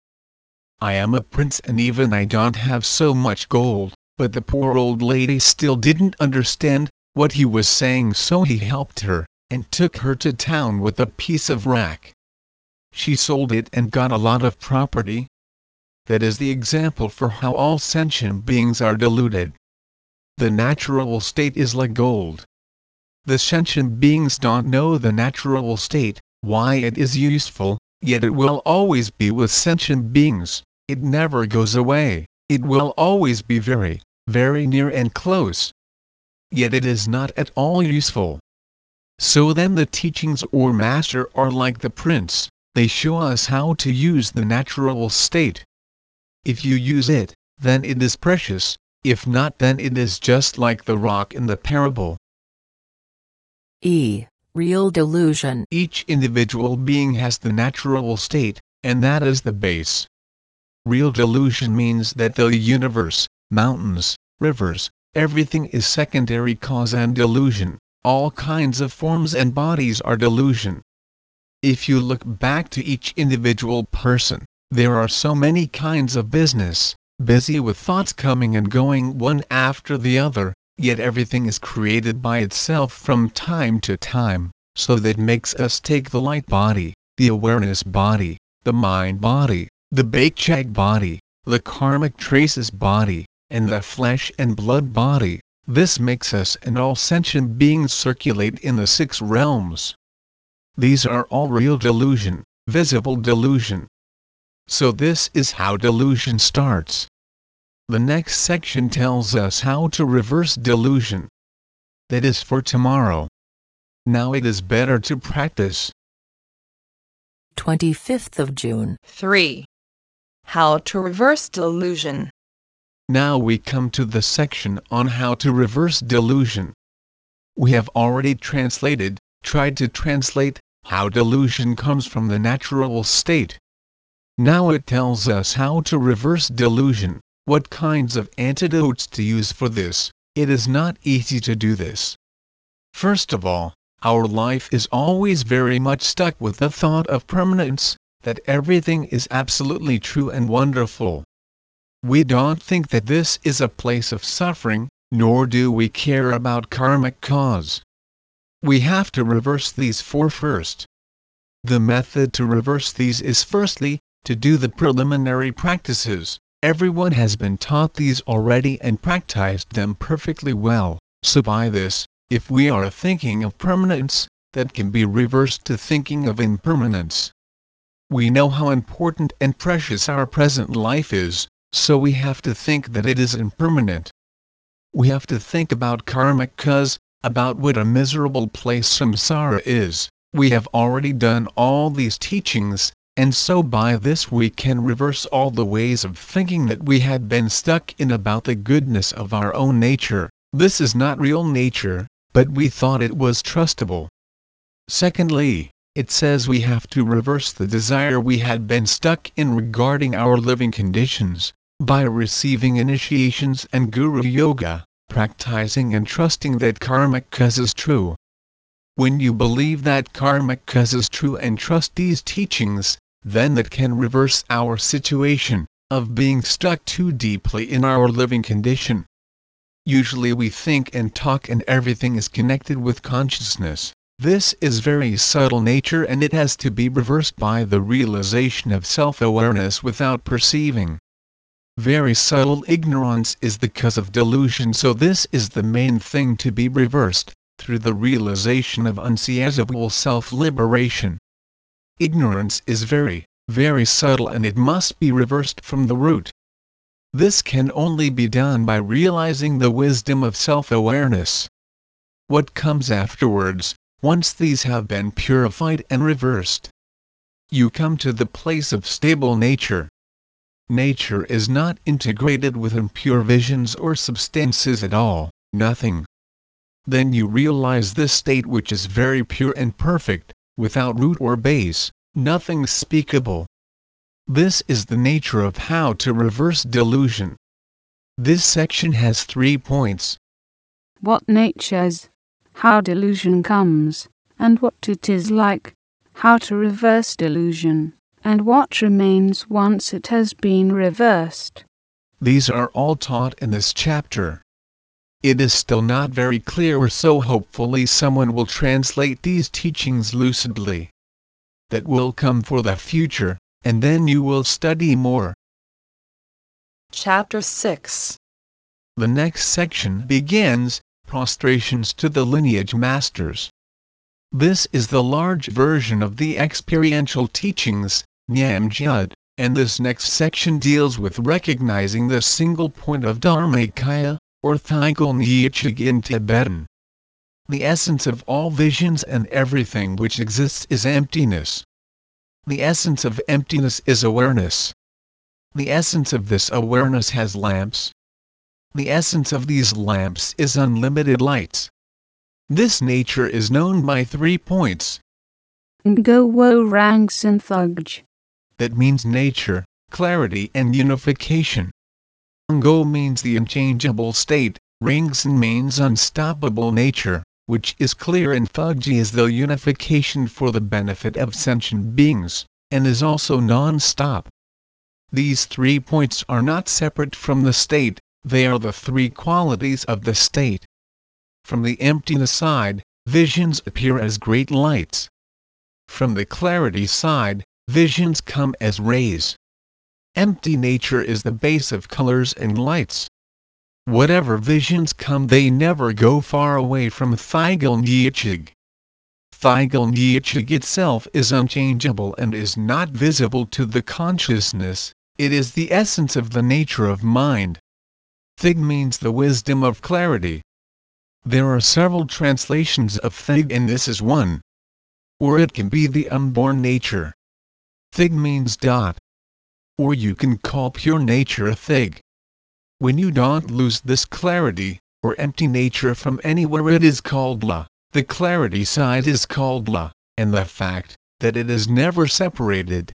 I am a prince and even I don't have so much gold, but the poor old lady still didn't understand what he was saying so he helped her, and took her to town with a piece of rack. She sold it and got a lot of property, that is the example for how all sentient beings are deluded. The natural state is like gold. The sentient beings don't know the natural state, why it is useful, yet it will always be with sentient beings, it never goes away, it will always be very, very near and close. Yet it is not at all useful. So then the teachings or master are like the prince, they show us how to use the natural state. If you use it, then it is precious, if not then it is just like the rock in the parable. E. Real delusion. Each individual being has the natural state, and that is the base. Real delusion means that the universe, mountains, rivers, everything is secondary cause and delusion, all kinds of forms and bodies are delusion. If you look back to each individual person, there are so many kinds of business, busy with thoughts coming and going one after the other, yet everything is created by itself from time to time, so that makes us take the light body, the awareness body, the mind body, the Bakchag body, the karmic traces body, and the flesh and blood body, this makes us and all sentient beings circulate in the six realms. These are all real delusion, visible delusion. So this is how delusion starts. The next section tells us how to reverse delusion. That is for tomorrow. Now it is better to practice. 25th of June. 3. How to reverse delusion. Now we come to the section on how to reverse delusion. We have already translated, tried to translate, how delusion comes from the natural state. Now it tells us how to reverse delusion, what kinds of antidotes to use for this. It is not easy to do this. First of all, our life is always very much stuck with the thought of permanence, that everything is absolutely true and wonderful. We don't think that this is a place of suffering, nor do we care about karmic cause. We have to reverse these four first. The method to reverse these is firstly, to do the preliminary practices. Everyone has been taught these already and practiced them perfectly well, so by this, if we are thinking of permanence, that can be reversed to thinking of impermanence. We know how important and precious our present life is, so we have to think that it is impermanent. We have to think about karmic cause, about what a miserable place samsara is. We have already done all these teachings, and so by this we can reverse all the ways of thinking that we had been stuck in about the goodness of our own nature. This is not real nature, but we thought it was trustable. Secondly, it says we have to reverse the desire we had been stuck in regarding our living conditions, by receiving initiations and guru yoga, practicing and trusting that karmic cause is true. When you believe that karmic cause is true and trust these teachings, then that can reverse our situation of being stuck too deeply in our living condition. Usually we think and talk and everything is connected with consciousness. This is very subtle nature and it has to be reversed by the realization of self-awareness without perceiving. Very subtle ignorance is the cause of delusion so this is the main thing to be reversed, through the realization of unseizable self-liberation. Ignorance is very, very subtle and it must be reversed from the root. This can only be done by realizing the wisdom of self-awareness. What comes afterwards, once these have been purified and reversed? You come to the place of stable nature, Nature is not integrated with impure visions or substances at all, nothing. Then you realize this state which is very pure and perfect, without root or base, nothing speakable. This is the nature of how to reverse delusion. This section has three points. What nature is, how delusion comes, and what it is like, how to reverse delusion and what remains once it has been reversed. These are all taught in this chapter. It is still not very clear or so hopefully someone will translate these teachings lucidly. That will come for the future, and then you will study more. Chapter 6 The next section begins, prostrations to the lineage masters. This is the large version of the experiential teachings, Nyamjud, and this next section deals with recognizing the single point of Dharmakaya, or Thigle Nyechig in Tibetan. The essence of all visions and everything which exists is emptiness. The essence of emptiness is awareness. The essence of this awareness has lamps. The essence of these lamps is unlimited lights. This nature is known by three points. Go wo ranks and thugj. That means nature, clarity and unification. Ngo means the unchangeable state, Ringsen means unstoppable nature, which is clear and Thugji is the unification for the benefit of sentient beings, and is also non-stop. These three points are not separate from the state, they are the three qualities of the state. From the emptiness side, visions appear as great lights. From the clarity side, visions come as rays. Empty nature is the base of colors and lights. Whatever visions come they never go far away from. Thigle Nyechig itself is unchangeable and is not visible to the consciousness, it is the essence of the nature of mind. Thig means the wisdom of clarity. There are several translations of Thig and this is one. Or it can be the unborn nature. Thig means dot. Or you can call pure nature a thig. When you don't lose this clarity, or empty nature from anywhere it is called la, the clarity side is called la, and the fact that it is never separated.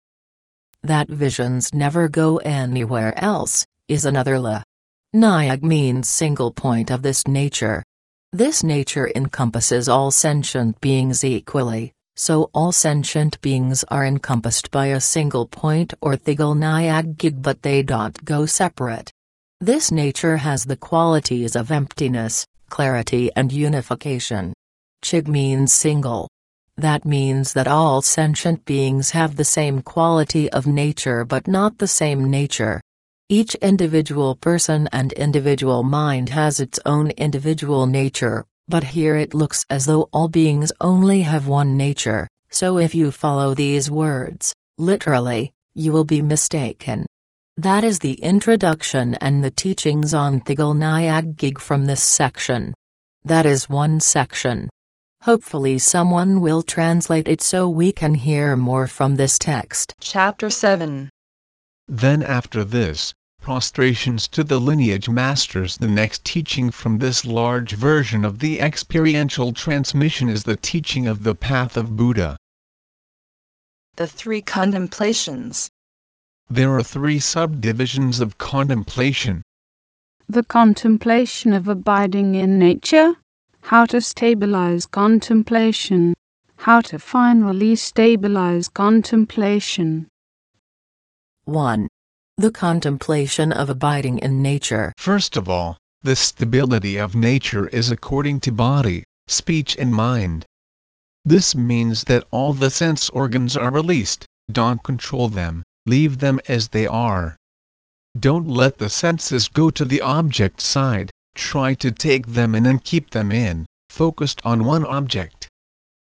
That visions never go anywhere else, is another la. Nyag means single point of this nature. This nature encompasses all sentient beings equally, so all sentient beings are encompassed by a single point or Thigle Nyag but they don't go separate. This nature has the qualities of emptiness, clarity and unification. Chig means single. That means that all sentient beings have the same quality of nature but not the same nature. Each individual person and individual mind has its own individual nature, but here it looks as though all beings only have one nature, so if you follow these words, literally, you will be mistaken. That is the introduction and the teachings on Thigle Nyag from this section. That is one section. Hopefully someone will translate it so we can hear more from this text. Chapter 7 Then after this, prostrations to the lineage masters. The next teaching from this large version of the experiential transmission is the teaching of the path of Buddha. The Three Contemplations There are three subdivisions of contemplation. The contemplation of abiding in nature, how to stabilize contemplation, how to finally stabilize contemplation. 1. The contemplation of abiding in nature. First of all, the stability of nature is according to body, speech and mind. This means that all the sense organs are released, don't control them, leave them as they are. Don't let the senses go to the object side, try to take them in and keep them in, focused on one object.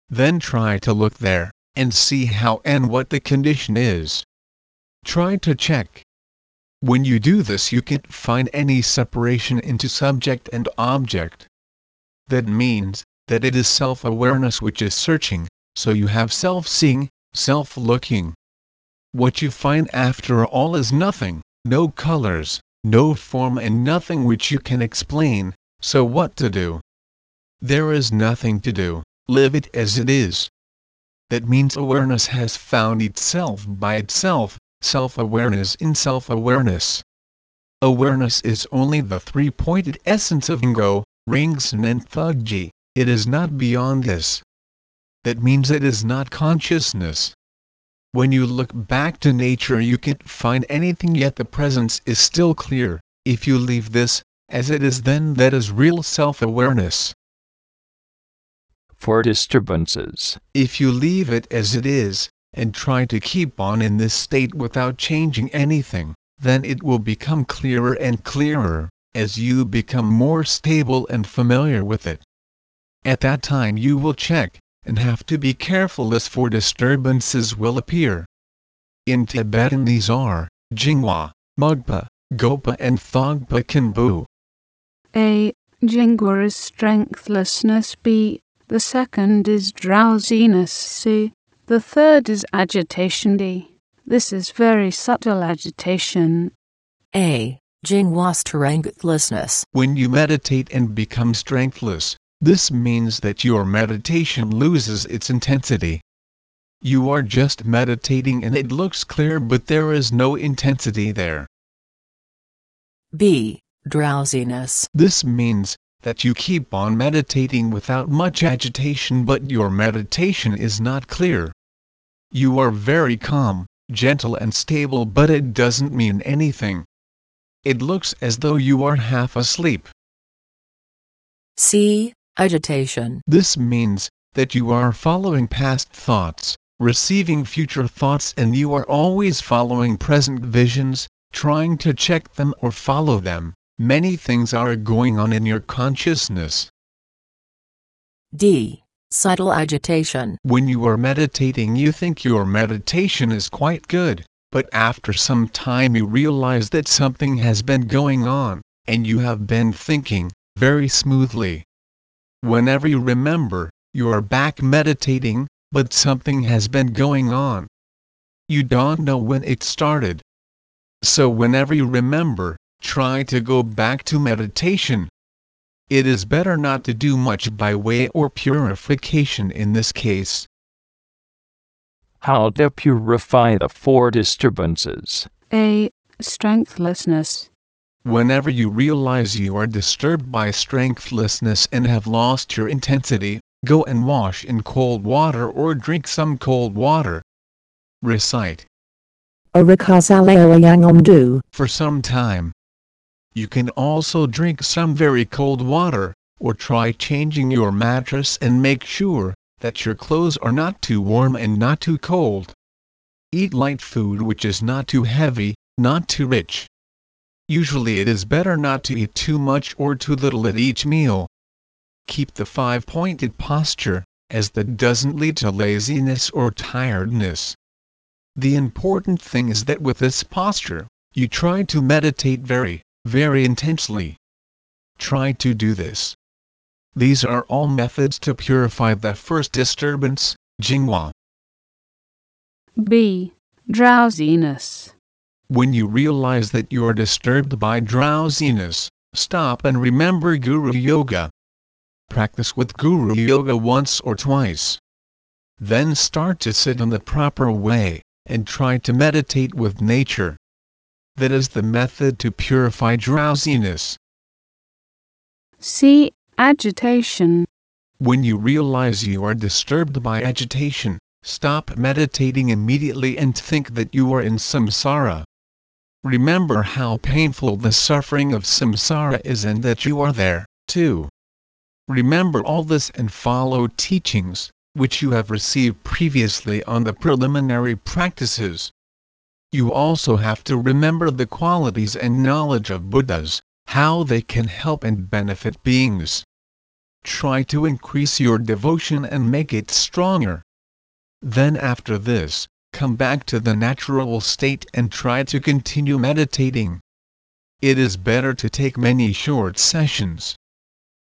Then try to look there, and see how and what the condition is. Try to check, when you do this you can't find any separation into subject and object. That means that it is self-awareness which is searching, so you have self-seeing, self-looking. What you find after all is nothing, no colors, no form and nothing which you can explain, so what to do? There is nothing to do, live it as it is. That means awareness has found itself by itself, self-awareness in self-awareness. Awareness is only the three-pointed essence of Ngo, Ringsen and Thugji, it is not beyond this. That means it is not consciousness. When you look back to nature you can't find anything yet the presence is still clear, if you leave this, as it is then that is real self-awareness. For disturbances. If you leave it as it is, and try to keep on in this state without changing anything, then it will become clearer and clearer, as you become more stable and familiar with it. At that time you will check, and have to be careful as for disturbances will appear. In Tibetan these are Jingwa, Mugpa, Gopa and Thogpa Kinbu. A. Jingwa is strengthlessness. B. The second is drowsiness. C. The third is agitation. D. This is very subtle agitation. A. Jingwa strengthlessness. When you meditate and become strengthless, this means that your meditation loses its intensity. You are just meditating and it looks clear but there is no intensity there. B. Drowsiness. This means that you keep on meditating without much agitation but your meditation is not clear. You are very calm, gentle and stable but it doesn't mean anything. It looks as though you are half asleep. C. Agitation. This means that you are following past thoughts, receiving future thoughts and you are always following present visions, trying to check them or follow them. Many things are going on in your consciousness. D. Subtle agitation. When you are meditating you think your meditation is quite good, but after some time you realize that something has been going on, and you have been thinking, very smoothly. Whenever you remember, you are back meditating, but something has been going on. You don't know when it started. So whenever you remember, try to go back to meditation. It is better not to do much by way or purification in this case. How to purify the four disturbances. A. Strengthlessness. Whenever you realize you are disturbed by strengthlessness and have lost your intensity, go and wash in cold water or drink some cold water. Recite Orakasaleo for some time. You can also drink some very cold water, or try changing your mattress and make sure that your clothes are not too warm and not too cold. Eat light food which is not too heavy, not too rich. Usually it is better not to eat too much or too little at each meal. Keep the five-pointed posture, as that doesn't lead to laziness or tiredness. The important thing is that with this posture, you try to meditate very, very intensely. Try to do this. These are all methods to purify the first disturbance, Jingwa. B. Drowsiness. When you realize that you are disturbed by drowsiness, stop and remember Guru Yoga. Practice with Guru Yoga once or twice. Then start to sit in the proper way, and try to meditate with nature. That is the method to purify drowsiness. C. Agitation. When you realize you are disturbed by agitation, stop meditating immediately and think that you are in samsara. Remember how painful the suffering of samsara is and that you are there, too. Remember all this and follow teachings, which you have received previously on the preliminary practices. You also have to remember the qualities and knowledge of Buddhas, how they can help and benefit beings. Try to increase your devotion and make it stronger. Then after this, come back to the natural state and try to continue meditating. It is better to take many short sessions.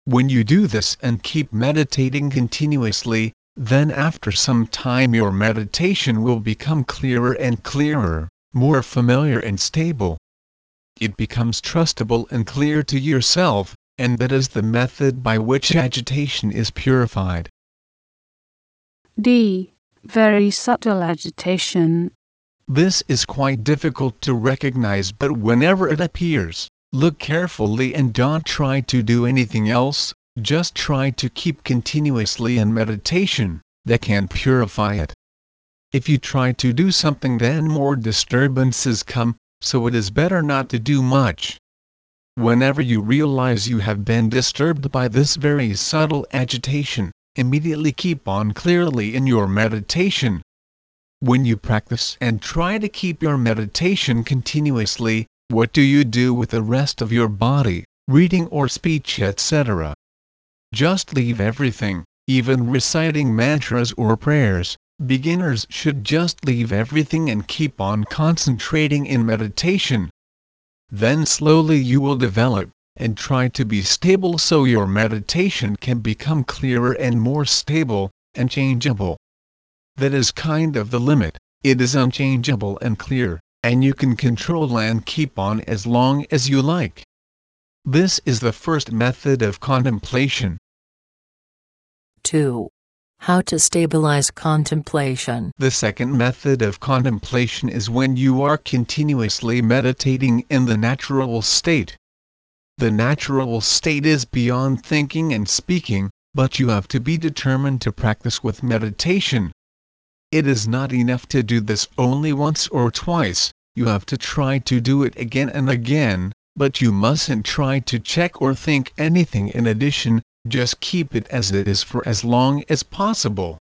When you do this and keep meditating continuously, then after some time your meditation will become clearer and clearer, more familiar and stable. It becomes trustable and clear to yourself, and that is the method by which agitation is purified. D. Very subtle agitation. This is quite difficult to recognize but whenever it appears, look carefully and don't try to do anything else, just try to keep continuously in meditation, that can purify it. If you try to do something then more disturbances come, so it is better not to do much. Whenever you realize you have been disturbed by this very subtle agitation, immediately keep on clearly in your meditation. When you practice and try to keep your meditation continuously, what do you do with the rest of your body, reading or speech etc.? Just leave everything, even reciting mantras or prayers, beginners should just leave everything and keep on concentrating in meditation. Then slowly you will develop, and try to be stable so your meditation can become clearer and more stable, and changeable. That is kind of the limit, it is unchangeable and clear, and you can control and keep on as long as you like. This is the first method of contemplation. 2. How to stabilize contemplation. The second method of contemplation is when you are continuously meditating in the natural state. The natural state is beyond thinking and speaking, but you have to be determined to practice with meditation. It is not enough to do this only once or twice, you have to try to do it again and again, but you mustn't try to check or think anything in addition, just keep it as it is for as long as possible.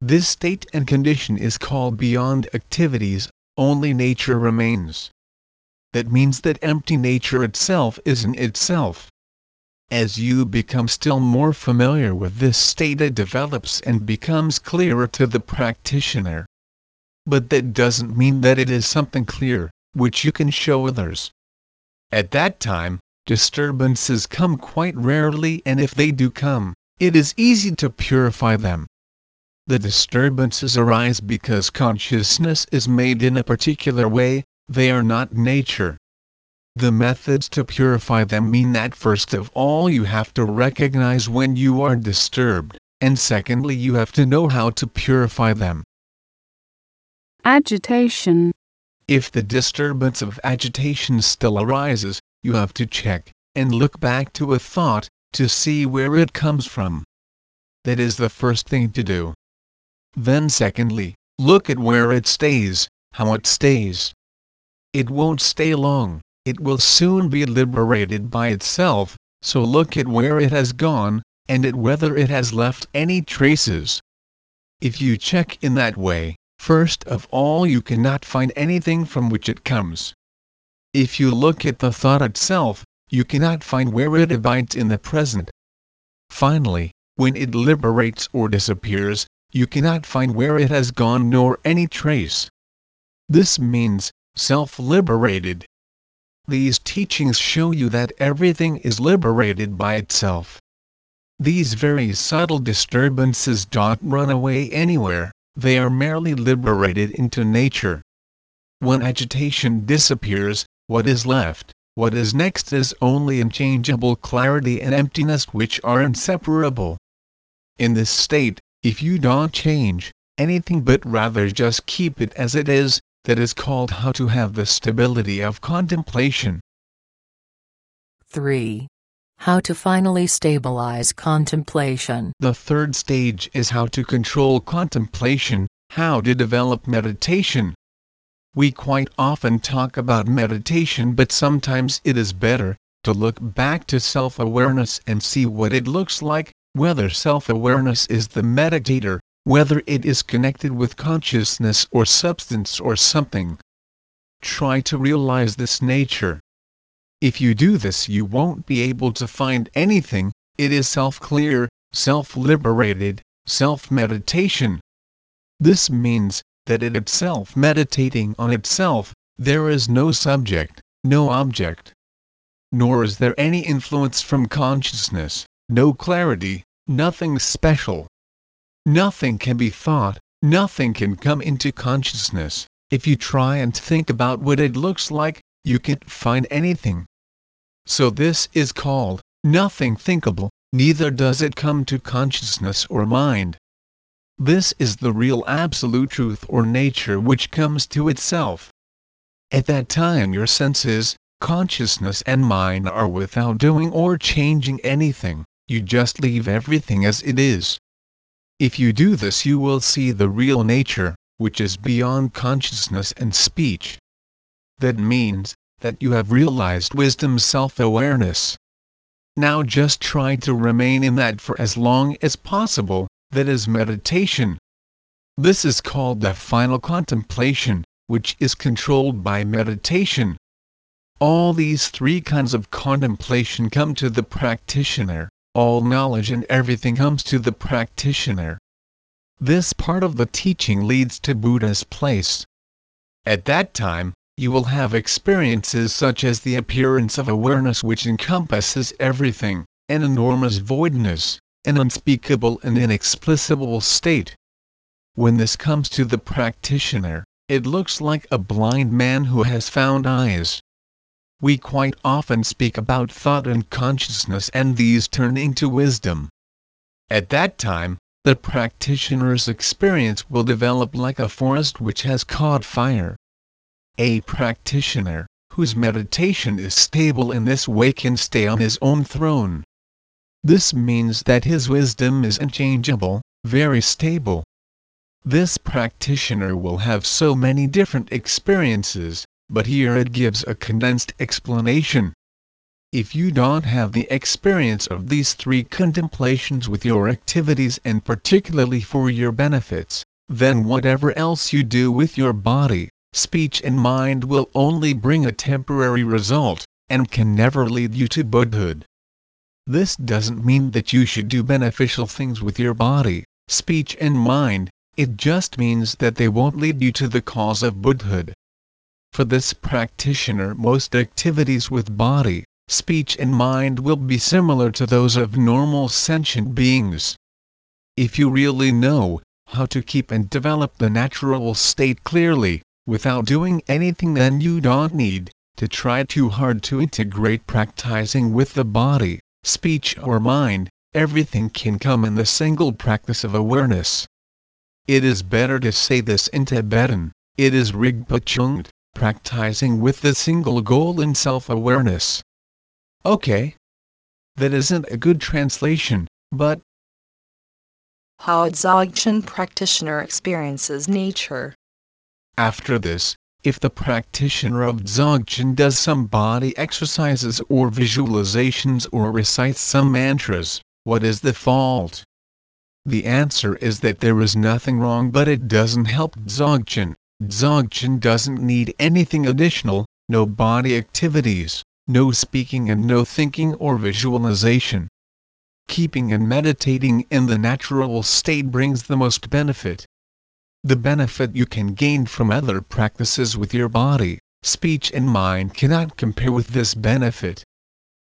This state and condition is called beyond activities, only nature remains. That means that empty nature itself is in itself. As you become still more familiar with this state it develops and becomes clearer to the practitioner. But that doesn't mean that it is something clear, which you can show others. At that time, disturbances come quite rarely and if they do come, it is easy to purify them. The disturbances arise because consciousness is made in a particular way, they are not nature. The methods to purify them mean that first of all you have to recognize when you are disturbed, and secondly you have to know how to purify them. Agitation. If the disturbance of agitation still arises, you have to check and look back to a thought to see where it comes from. That is the first thing to do. Then, secondly, look at where it stays, how it stays. It won't stay long, it will soon be liberated by itself, so look at where it has gone, and at whether it has left any traces. If you check in that way, first of all you cannot find anything from which it comes. If you look at the thought itself, you cannot find where it abides in the present. Finally, when it liberates or disappears, you cannot find where it has gone nor any trace. This means, self-liberated. These teachings show you that everything is liberated by itself. These very subtle disturbances don't run away anywhere, they are merely liberated into nature. When agitation disappears, what is left, what is next is only unchangeable clarity and emptiness which are inseparable. In this state, if you don't change anything but rather just keep it as it is, that is called how to have the stability of contemplation. 3. How to finally stabilize contemplation. The third stage is how to control contemplation, how to develop meditation. We quite often talk about meditation but sometimes it is better to look back to self-awareness and see what it looks like, whether self-awareness is the meditator, whether it is connected with consciousness or substance or something. Try to realize this nature. If you do this you won't be able to find anything, it is self-clear, self-liberated, self-meditation. This means, that it itself meditating on itself, there is no subject, no object. Nor is there any influence from consciousness, no clarity, nothing special. Nothing can be thought, nothing can come into consciousness. If you try and think about what it looks like, you can't find anything. So this is called nothing thinkable, neither does it come to consciousness or mind. This is the real absolute truth or nature which comes to itself. At that time your senses, consciousness and mind are without doing or changing anything, you just leave everything as it is. If you do this you will see the real nature, which is beyond consciousness and speech. That means, that you have realized wisdom's self-awareness. Now just try to remain in that for as long as possible, that is meditation. This is called the final contemplation, which is controlled by meditation. All these three kinds of contemplation come to the practitioner, all knowledge and everything comes to the practitioner. this part of the teaching leads to Buddha's place. At that time, you will have experiences such as the appearance of awareness which encompasses everything, an enormous voidness, an unspeakable and inexplicable state. When this comes to the practitioner, it looks like a blind man who has found eyes. We quite often speak about thought and consciousness and these turn into wisdom. At that time, the practitioner's experience will develop like a forest which has caught fire. A practitioner, whose meditation is stable in this way can stay on his own throne. This means that his wisdom is unchangeable, very stable. This practitioner will have so many different experiences, but here it gives a condensed explanation. If you don't have the experience of these three contemplations with your activities and particularly for your benefits, then whatever else you do with your body, speech and mind will only bring a temporary result, and can never lead you to Buddhahood. This doesn't mean that you should do beneficial things with your body, speech and mind, it just means that they won't lead you to the cause of Buddhahood. For this practitioner most activities with body, speech and mind will be similar to those of normal sentient beings. If you really know how to keep and develop the natural state clearly, without doing anything then you don't need to try too hard to integrate practicing with the body, speech or mind, everything can come in the single practice of awareness. It is better to say this in Tibetan, it is Rigpa Chungd, practicing with the single goal in self-awareness. Okay. That isn't a good translation, but... How a Dzogchen practitioner experiences nature. After this, if the practitioner of Dzogchen does some body exercises or visualizations or recites some mantras, what is the fault? The answer is that there is nothing wrong but it doesn't help Dzogchen. Dzogchen doesn't need anything additional, no body activities, no speaking and no thinking or visualization. Keeping and meditating in the natural state brings the most benefit. The benefit you can gain from other practices with your body, speech and mind cannot compare with this benefit.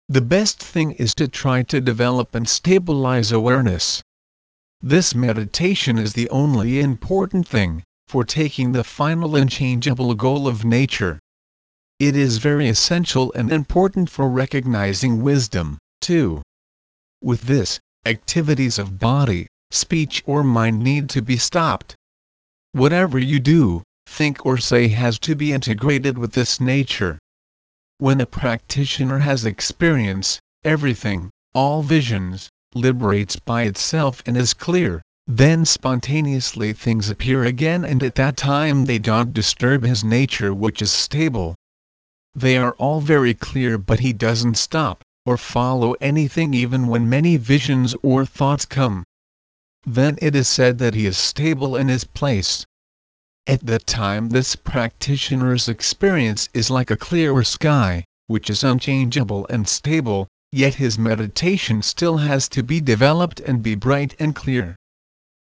The best thing is to try to develop and stabilize awareness. This meditation is the only important thing for taking the final unchangeable goal of nature. It is very essential and important for recognizing wisdom, too. With this, activities of body, speech or mind need to be stopped. Whatever you do, think or say has to be integrated with this nature. When a practitioner has experience, everything, all visions, liberates by itself and is clear, then spontaneously things appear again and at that time they don't disturb his nature which is stable. They are all very clear but he doesn't stop, or follow anything even when many visions or thoughts come then it is said that he is stable in his place. At that time this practitioner's experience is like a clear sky, which is unchangeable and stable, yet his meditation still has to be developed and be bright and clear.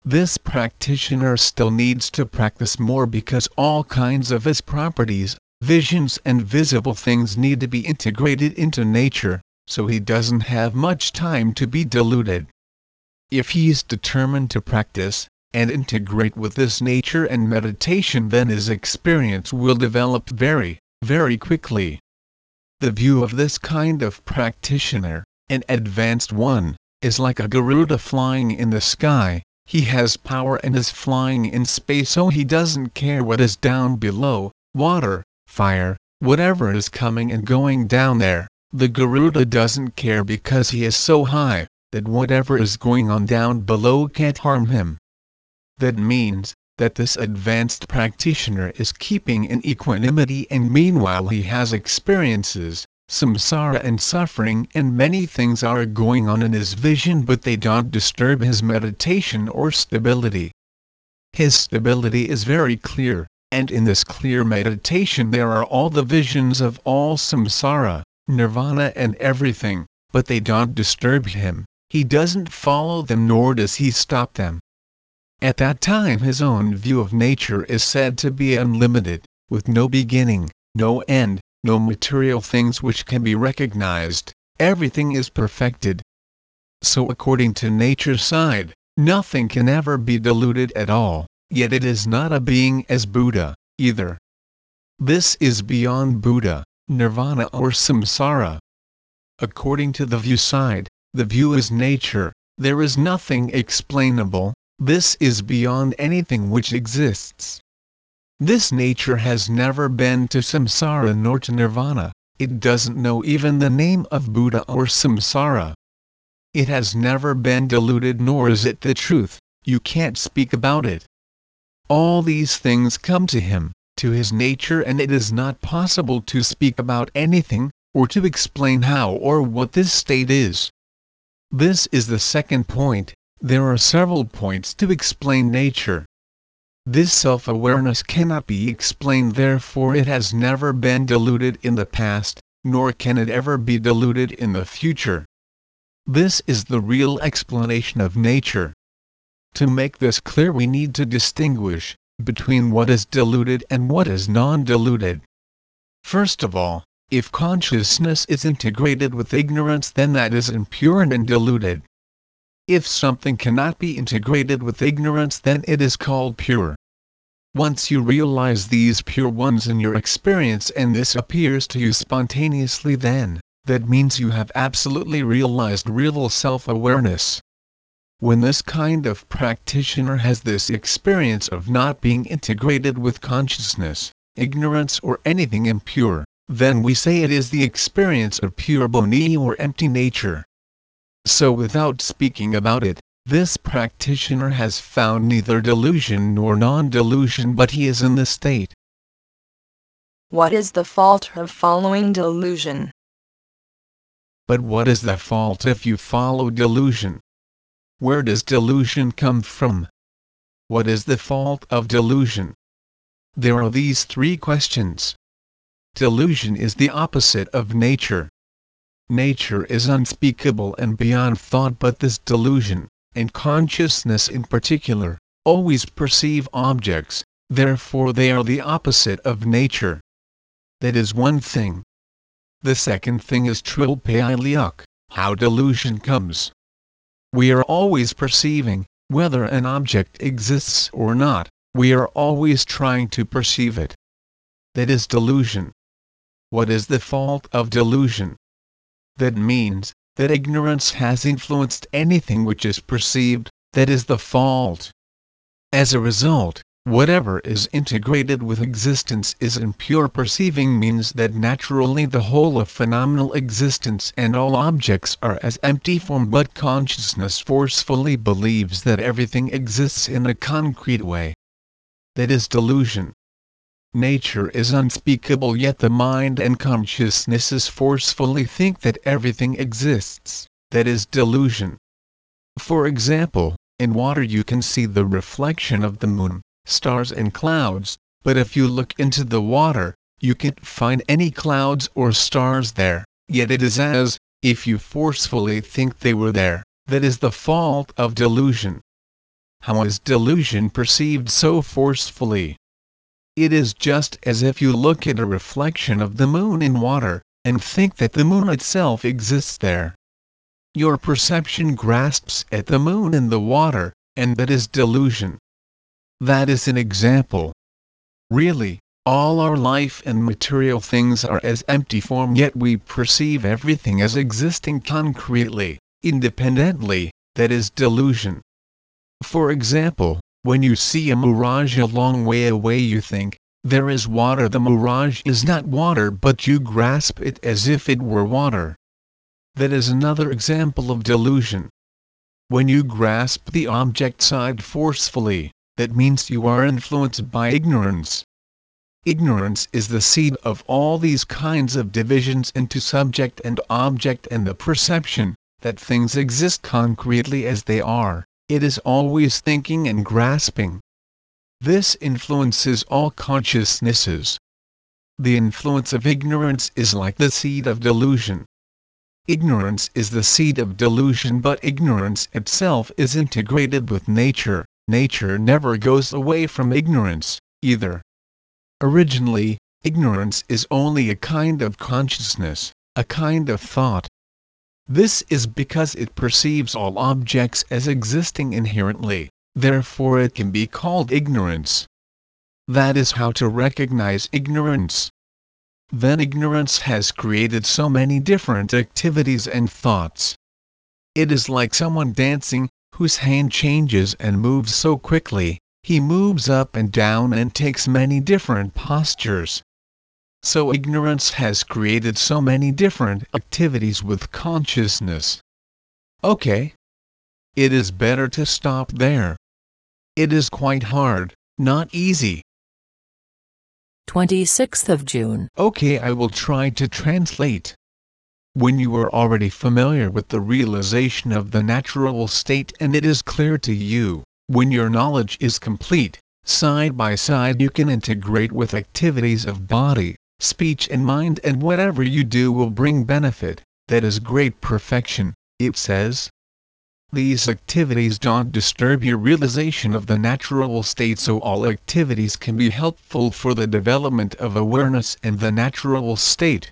This practitioner still needs to practice more because all kinds of his properties, visions and visible things need to be integrated into nature, so he doesn't have much time to be deluded. If he is determined to practice, and integrate with this nature and meditation then his experience will develop very, very quickly. The view of this kind of practitioner, an advanced one, is like a Garuda flying in the sky, he has power and is flying in space so he doesn't care what is down below, water, fire, whatever is coming and going down there, the Garuda doesn't care because he is so high that whatever is going on down below can't harm him. That means that this advanced practitioner is keeping in equanimity and meanwhile he has experiences, samsara and suffering and many things are going on in his vision but they don't disturb his meditation or stability. His stability is very clear, and in this clear meditation there are all the visions of all samsara, nirvana and everything, but they don't disturb him he doesn't follow them nor does he stop them. At that time his own view of nature is said to be unlimited, with no beginning, no end, no material things which can be recognized, everything is perfected. So according to nature's side, nothing can ever be diluted at all, yet it is not a being as Buddha, either. This is beyond Buddha, nirvana or samsara. According to the view side, the view is nature, there is nothing explainable, this is beyond anything which exists. This nature has never been to samsara nor to nirvana, it doesn't know even the name of Buddha or samsara. It has never been deluded nor is it the truth, you can't speak about it. All these things come to him, to his nature and it is not possible to speak about anything, or to explain how or what this state is. This is the second point, there are several points to explain nature. This self-awareness cannot be explained therefore it has never been diluted in the past, nor can it ever be diluted in the future. This is the real explanation of nature. To make this clear we need to distinguish, between what is diluted and what is non-diluted. First of all, if consciousness is integrated with ignorance then that is impure and diluted. If something cannot be integrated with ignorance then it is called pure. Once you realize these pure ones in your experience and this appears to you spontaneously then, that means you have absolutely realized real self-awareness. When this kind of practitioner has this experience of not being integrated with consciousness, ignorance or anything impure, then we say it is the experience of pure boni or empty nature. So without speaking about it, this practitioner has found neither delusion nor non-delusion but he is in the state. What is the fault of following delusion? But what is the fault if you follow delusion? Where does delusion come from? What is the fault of delusion? There are these three questions. Delusion is the opposite of nature. Nature is unspeakable and beyond thought but this delusion, and consciousness in particular, always perceive objects, therefore they are the opposite of nature. That is one thing. The second thing is trilpayaliuk, how delusion comes. We are always perceiving, whether an object exists or not, we are always trying to perceive it. That is delusion. What is the fault of delusion? That means, that ignorance has influenced anything which is perceived, that is the fault. As a result, whatever is integrated with existence is impure perceiving means that naturally the whole of phenomenal existence and all objects are as empty form but consciousness forcefully believes that everything exists in a concrete way. That is delusion. Nature is unspeakable yet the mind and consciousnesses forcefully think that everything exists, that is delusion. For example, in water you can see the reflection of the moon, stars and clouds, but if you look into the water, you can't find any clouds or stars there, yet it is as if you forcefully think they were there, that is the fault of delusion. How is delusion perceived so forcefully? It is just as if you look at a reflection of the moon in water, and think that the moon itself exists there. Your perception grasps at the moon in the water, and that is delusion. That is an example. Really, all our life and material things are as empty form yet we perceive everything as existing concretely, independently, that is delusion. For example, when you see a mirage a long way away you think, there is water the mirage is not water but you grasp it as if it were water. That is another example of delusion. When you grasp the object side forcefully, that means you are influenced by ignorance. Ignorance is the seed of all these kinds of divisions into subject and object and the perception that things exist concretely as they are, it is always thinking and grasping. This influences all consciousnesses. The influence of ignorance is like the seed of delusion. Ignorance is the seed of delusion but ignorance itself is integrated with nature, nature never goes away from ignorance, either. Originally, ignorance is only a kind of consciousness, a kind of thought. This is because it perceives all objects as existing inherently, therefore it can be called ignorance. That is how to recognize ignorance. Then ignorance has created so many different activities and thoughts. It is like someone dancing, whose hand changes and moves so quickly, he moves up and down and takes many different postures. So ignorance has created so many different activities with consciousness. Okay. It is better to stop there. It is quite hard, not easy. 26th of June. Okay, I will try to translate. When you are already familiar with the realization of the natural state and it is clear to you, when your knowledge is complete, side by side you can integrate with activities of body, speech and mind and whatever you do will bring benefit, that is great perfection, it says. These activities don't disturb your realization of the natural state so all activities can be helpful for the development of awareness and the natural state.